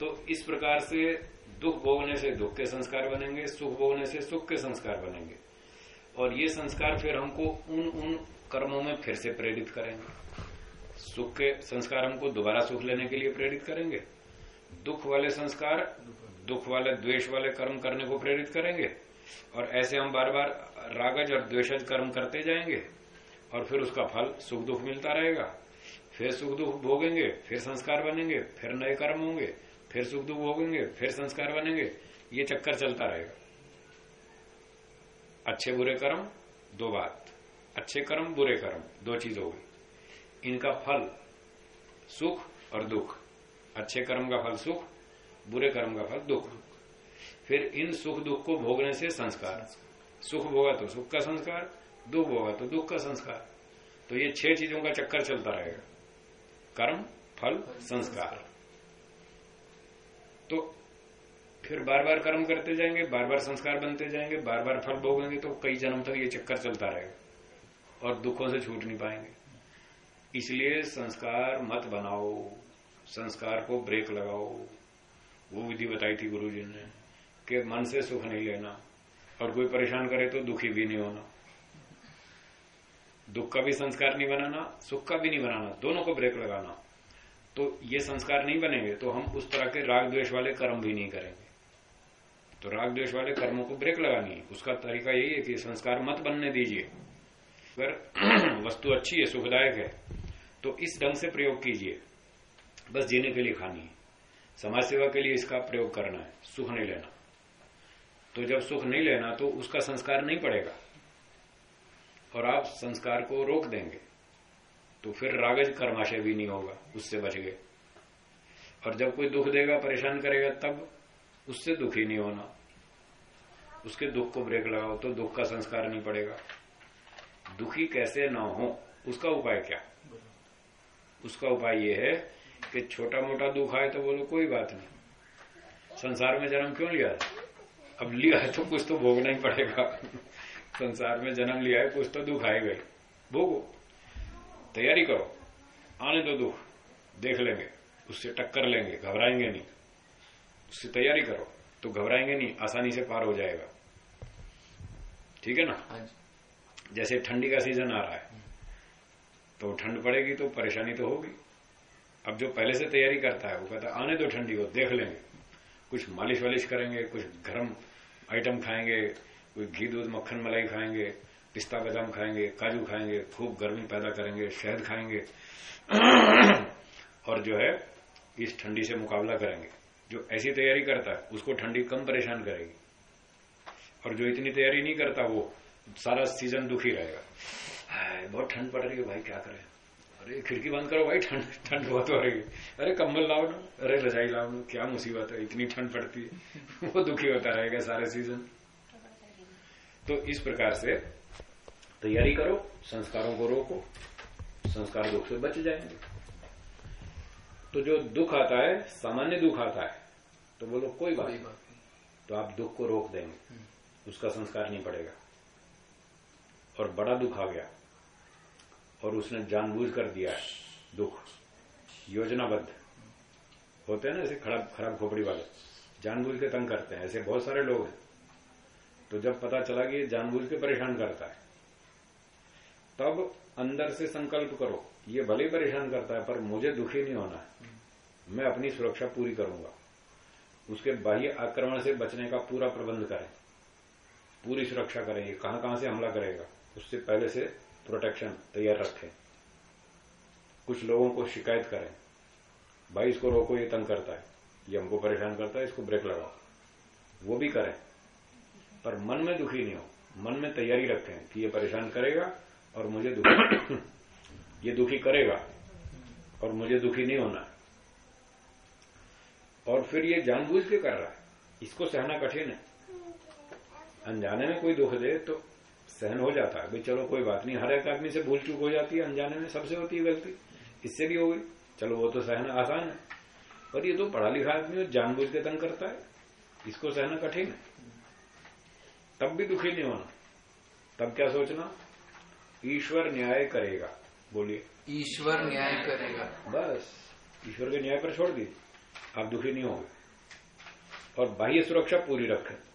तो इस प्रकार से दुख भोगने से दुख के संस्कार बनेंगे सुख भोगने से सुख के संस्कार बनेंगे। और ये संस्कार फिर हमको उन उन कर्मों में फिर से प्रेरित करेंगे। सुख के संस्कार हमको दोबारा सुख लेने के लिए प्रेरित करेंगे। दुख वाले संस्कार, दुख वाले द्वेष वाले कर्म करने को प्रेरित करेंगे। और ऐसे हम बार बार रागज और द्वेषज कर्म करते जाएँगे और फिर उसका फल सुख दुख मिलता रहेगा। फिर सुख दुख भोगेंगे, फिर संस्कार बनेंगे, फिर नए कर्म होंगे, फिर सुख दुख भोगेंगे, फिर संस्कार बनेंगे, ये चक्कर चलता रहेगा। अच्छे बुरे कर्म, दो बात। अच्छे कर्म, बुरे कर्म, दो चीज़ हो गई। इनका फल सुख और दुख। अच्छे कर्म का फल सुख, बुरे कर्म का फल दुख। फिर इन सुख दुख को भोगने से संस्कार। सुख भोगा तो सुख का संस्कार, दुख भोगा तो दुख का संस्कार। तो ये छह चीज़ों का चक्कर चलता रहेगा। कर्म, फल, संस्कार। तो फिर बार बार कर्म करते जाएँगे बार बार संस्कार बनते जाएँगे बार बार फल भोगेंगे तो कई जन्म तक ये चक्कर चलता रहेगा और दुखों से छूट नहीं पाएँगे। इसलिए संस्कार मत बनाओ। संस्कार को ब्रेक लगाओ। वो विधि बताई थी गुरु जी ने कि मन से सुख नहीं लेना और कोई परेशान करे तो दुखी भी नहीं होना। दुख का भी संस्कार नहीं बनाना, सुख का भी नहीं बनाना, दोनों को ब्रेक लगाना। तो ये संस्कार नहीं बनेंगे तो हम उस तरह के राग द्वेष वाले कर्म भी नहीं करेंगे। तो राग द्वेष वाले कर्मों को ब्रेक लगानी है उसका तरीका यही है कि संस्कार मत बनने दीजिए। अगर वस्तु अच्छी है, सुखदायक है तो इस ढंग से प्रयोग कीजिए। बस जीने के लिए खानी है। समाज सेवा के लिए इसका प्रयोग करना है, सुख नहीं लेना। तो जब सुख नहीं लेना तो उसका संस्कार नहीं पड़ेगा। और आप संस्कार को रोक देंगे तो फिर रागज कर्माशय भी नहीं होगा, उससे बच गए। और जब कोई दुख देगा, परेशान करेगा, तब उससे दुखी नहीं होना। उसके दुख को ब्रेक लगाओ तो दुख का संस्कार नहीं पड़ेगा। दुखी कैसे ना हो, उसका उपाय क्या? उसका उपाय यह है कि छोटा मोटा दुख आए तो बोलो कोई बात नहीं। संसार में जन्म क्यों लिया? अब लिया है तो कुछ तो भोगना ही पड़ेगा। संसार में जन्म लिया है कुछ तो दुख आएगा ही भोगो। तैयारी करो। आने दो दुख। देख लेंगे। उससे टक्कर लेंगे। घबराएँगे नहीं। उससे तैयारी करो। तो घबराएँगे नहीं। आसानी से पार हो जाएगा। ठीक है ना? हाँ जैसे ठंडी का सीज़न आ रहा है तो ठंड पड़ेगी तो परेशानी तो होगी। अब जो पहले से तैयारी करता है, वो कहता है, आने दो ठंडी हो देख लेंगे। कुछ मालिश वालिश करेंगे, कुछ गर्म आइटम खाएँगे, कोई घी, दूध, मक्खन, मलाई खाएँगे, पिस्ता, बादाम खाएँगे, काजू खाएँगे, खूब गर्मी पैदा करेंगे, शहद खाएँगे। और जो है, इस ठंडी से मुकाबला करेंगे। जो ऐसी तैयारी करता है, उसको ठंडी कम परेशान करेगी। और जो इतनी तैयारी नहीं करता, वो सारा सीज़न दुखी रहेगा। बहुत ठंड पड़ रही है, भाई, क्या करें? अरे खिड़की बंद करो भाई ठंड ठंड बहुत हो रही है। अरे कंबल लाओ ना। अरे रजाई लाओ ना क्या मुसीबत है इतनी ठंड पड़ती है। वो दुखी होता रहेगा सारे सीज़न तो इस प्रकार से तैयारी करो संस्कारों को रोको संस्कार दुख से बच जाएँगे। तो जो दुख आता है सामान्य दुख आता है तो बोलो कोई बात बात नहीं। तो आप दुख को रोक देंगे। उसका संस्कार नहीं पड़ेगा। और बड़ा दुख आ गया। और उसने जानबूझ कर दिया है। दुख। योजनाबद्ध। होते हैं ना ऐसे खराब खराब खोपड़ी वाले। जानबूझ के तंग करते हैं। ऐसे बहुत सारे लोग हैं। तो जब पता चला कि जानबूझ के परेशान करता है, तब अंदर से संकल्प करो ये भले परेशान करता है, पर मुझे दुखी नहीं होना है। मैं अपनी सुरक्षा पूरी करूँगा। उसके बाह्य आक्रमण से बचने का पूरा प्रबंध करें। पूरी सुरक्षा करें। ये कहाँ कहाँ से हमला करेगा? उससे पहले से प्रोटेक्शन तैयार रखें। कुछ लोगों को शिकायत करें, भाई इसको रोको, ये तंग करता है। ये हमको परेशान करता है, इसको ब्रेक लगाओ। वो भी करें, पर मन में दुखी नहीं हो। मन में तैयारी रखें कि ये परेशान करेगा और मुझे दुखी ये दुखी करेगा और मुझे दुखी नहीं होना। और फिर ये जानबूझ के कर रहा है। इसको सहना कठिन है। अनजाने में कोई दुख दे तो सहन हो जाता है। भाई चलो कोई बात नहीं हर एक आदमी से भूल चूक हो जाती है अनजाने में सबसे होती है गलती। इससे भी हो गई। चलो वो तो सहना आसान है। पर ये तो पढ़ा लिखा आदमी जानबूझ के तंग करता है। इसको सहना कठिन है। तब भी दुखी नहीं होना। तब क्या सोचना? ईश्वर न्याय करेगा। बोलिए। ईश्वर न्याय करेगा। बस। ईश्वर के न्याय पर छोड़ दीजिए। आप दुखी नहीं होंगे। और बाह्य सुरक्षा पूरी रखें।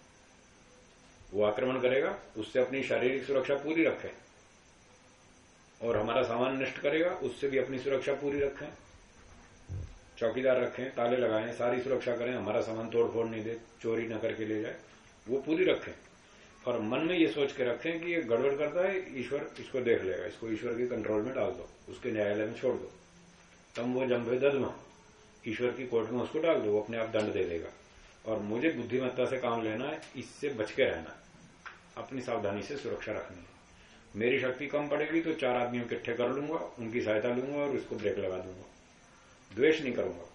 वो आक्रमण करेगा, उससे अपनी शारीरिक सुरक्षा पूरी रखें। और हमारा सामान नष्ट करेगा, उससे भी अपनी सुरक्षा पूरी रखें। चौकीदार रखें, ताले लगाएँ, सारी सुरक्षा करें, हमारा सामान तोड़ फोड़ नहीं दे, चोरी न करके ले जाए, वो पूरी रखें। और मन में ये सोच के रखें कि ये गड़बड़ करता है, ईश्वर इसको देख लेगा, इसको ईश्वर के कंट्रोल में डाल दो, उसके न्यायालय में छोड़ दो। तब वो जम्भे ददमा ईश्वर की कोर्ट में उसको डाल दो, वो अपने आप दंड दे देगा। और मुझे बुद्धिमत्ता से काम लेना है, इससे बच के रहना अपनी सावधानी से सुरक्षा रखनी है। मेरी शक्ति कम पड़ेगी तो चार आदमी इकट्ठे कर लूँगा, उनकी सहायता लूँगा और उसको ब्रेक लगा दूँगा। द्वेष नहीं करूँगा,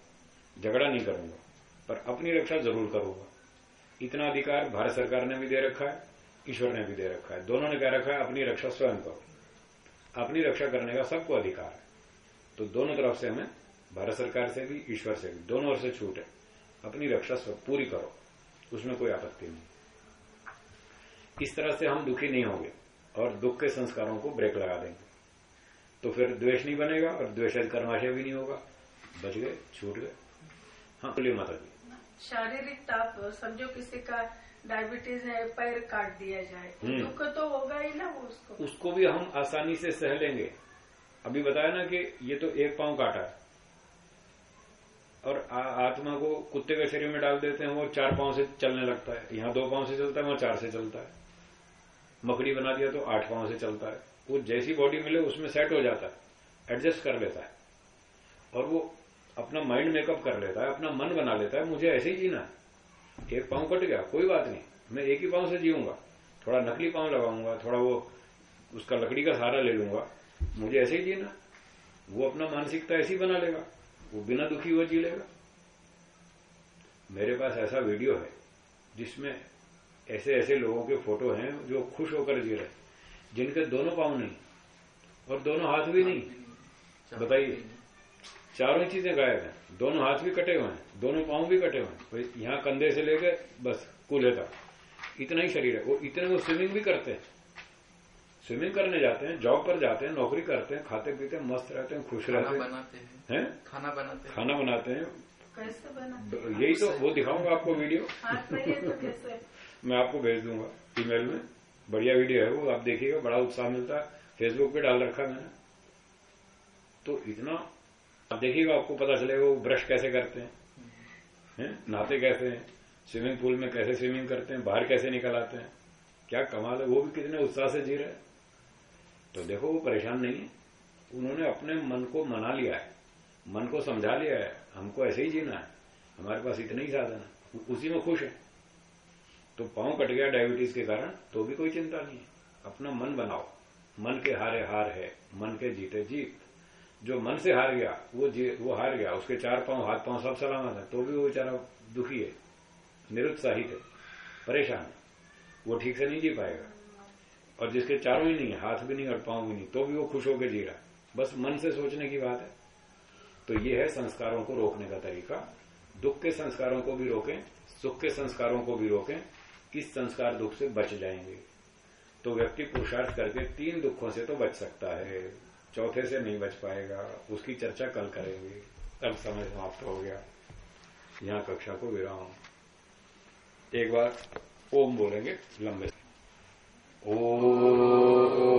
झगड़ा नहीं करूँगा, पर अपनी रक्षा ज़रूर करूँगा। इतना अधिकार भारत सरकार ने भी दे रखा है, ईश्वर ने भी दे रखा है। दोनों ने कह रखा है, अपनी रक्षा स्वयं करो। अपनी रक्षा करने का सबको अधिकार है। तो दोनों तरफ़ से हमें भारत सरकार से भी, ईश्वर से भी, दोनों ओर से छूट है। अपनी रक्षा सब पूरी करो। उसमें कोई आपत्ति नहीं। इस तरह से हम दुखी नहीं होंगे और दुख के संस्कारों को ब्रेक लगा देंगे। तो फिर द्वेष नहीं बनेगा और द्वेष कर्माशय भी नहीं होगा। बच गए छूट गए। हाँ बोलिए माता जी। शारीरिक ताप समझो किसी का डायबिटीज़ है पैर काट दिया जाए। हम्म। दुख तो होगा ही ना उसको। उसको भी हम आसानी से सह लेंगे। अभी बताया ना कि ये तो एक पाँव काटा है। और आ, आत्मा को कुत्ते के शरीर में डाल देते हैं वो चार पाँव से चलने लगता है। यहाँ दो पाँव से चलता है वहाँ चार से चलता है। मकड़ी बना दिया तो आठ पाँव से चलता है। वो जैसी बॉडी मिले उसमें सेट हो जाता है एडजस्ट कर लेता है। और वो अपना माइंड मेकअप कर लेता है अपना मन बना लेता है मुझे ऐसे ही जीना है। एक पाँव कट गया कोई बात नहीं मैं एक ही पाँव से जीऊँगा। थोड़ा नकली पाँव लगाऊँगा थोड़ा वो उसका लकड़ी का सहारा ले लूँगा। मुझे ऐसे ही जीना वो अपना मानसिकता ऐसी बना लेगा। वो बिना दुखी हुआ जी लेगा। मेरे पास ऐसा वीडियो है, जिसमें ऐसे ऐसे लोगों के फ़ोटो हैं जो खुश होकर जी रहे जिनके दोनों पाँव नहीं और दोनों हाथ भी नहीं। बताइए, चारों चीज़ें गायब हैं। दोनों हाथ भी कटे हुए हैं, दोनों पाँव भी कटे हुए हैं। यहाँ कंधे से लेकर बस, कूल्हे तक। इतना ही शरीर है। वो इतने वो स्विमिंग भी करते हैं। स्विमिंग करने जाते हैं जॉब पर जाते हैं नौकरी करते हैं खाते पीते हैं मस्त रहते हैं खुश रहते हैं। बनाते हैं। हैं? खाना बनाते हैं। खाना बनाते हैं। कैसे बना यही तो वो दिखाऊँगा आपको वीडियो। में ये तो मैं आपको भेज दूँगा ईमेल में। बढ़िया वीडियो है वो आप देखिएगा बड़ा उत्साह मिलता है। फेसबुक पे डाल रखा मैंने। तो इतना आप देखिएगा आपको पता चलेगा वो ब्रश कैसे करते हैं। हैं? नहाते कैसे हैं? स्विमिंग पूल में कैसे स्विमिंग करते हैं? बाहर कैसे निकल आते हैं? क्या कमाल है वो भी कितने उत्साह से जी रहे हैं। तो देखो वो परेशान नहीं है। उन्होंने अपने मन को मना लिया है। मन को समझा लिया है। हमको ऐसे ही जीना है। हमारे पास इतने ही साधन है। उसी में खुश है। तो पाँव कट गया डायबिटीज़ के कारण तो भी कोई चिंता नहीं है। अपना मन बनाओ। मन के हारे हार है। मन के जीते जीत। जो मन से हार गया वो जी, वो हार गया। उसके चार पाँव हाथ पाँव सब सलामत है। तो भी वो बेचारा दुखी है। निरुत्साहित है। परेशान है। वो ठीक से नहीं जी पाएगा। और जिसके चारों ही नहीं, हाथ भी नहीं और पाँव भी नहीं तो भी वो खुश होकर जी रहा है। बस मन से सोचने की बात है। तो ये है संस्कारों को रोकने का तरीका। दुख के संस्कारों को भी रोकें, सुख के संस्कारों को भी रोकें, किस संस्कार दुख से बच जाएँगे? तो व्यक्ति पुरुषार्थ करके तीन दुखों से तो बच सकता है। चौथे से नहीं बच पाएगा, उसकी चर्चा कल करेंगे। तब समय समाप्त हो गया। यहाँ कक्षा को विराम। एक बार ओम बोलेंगे, लंबे Oh.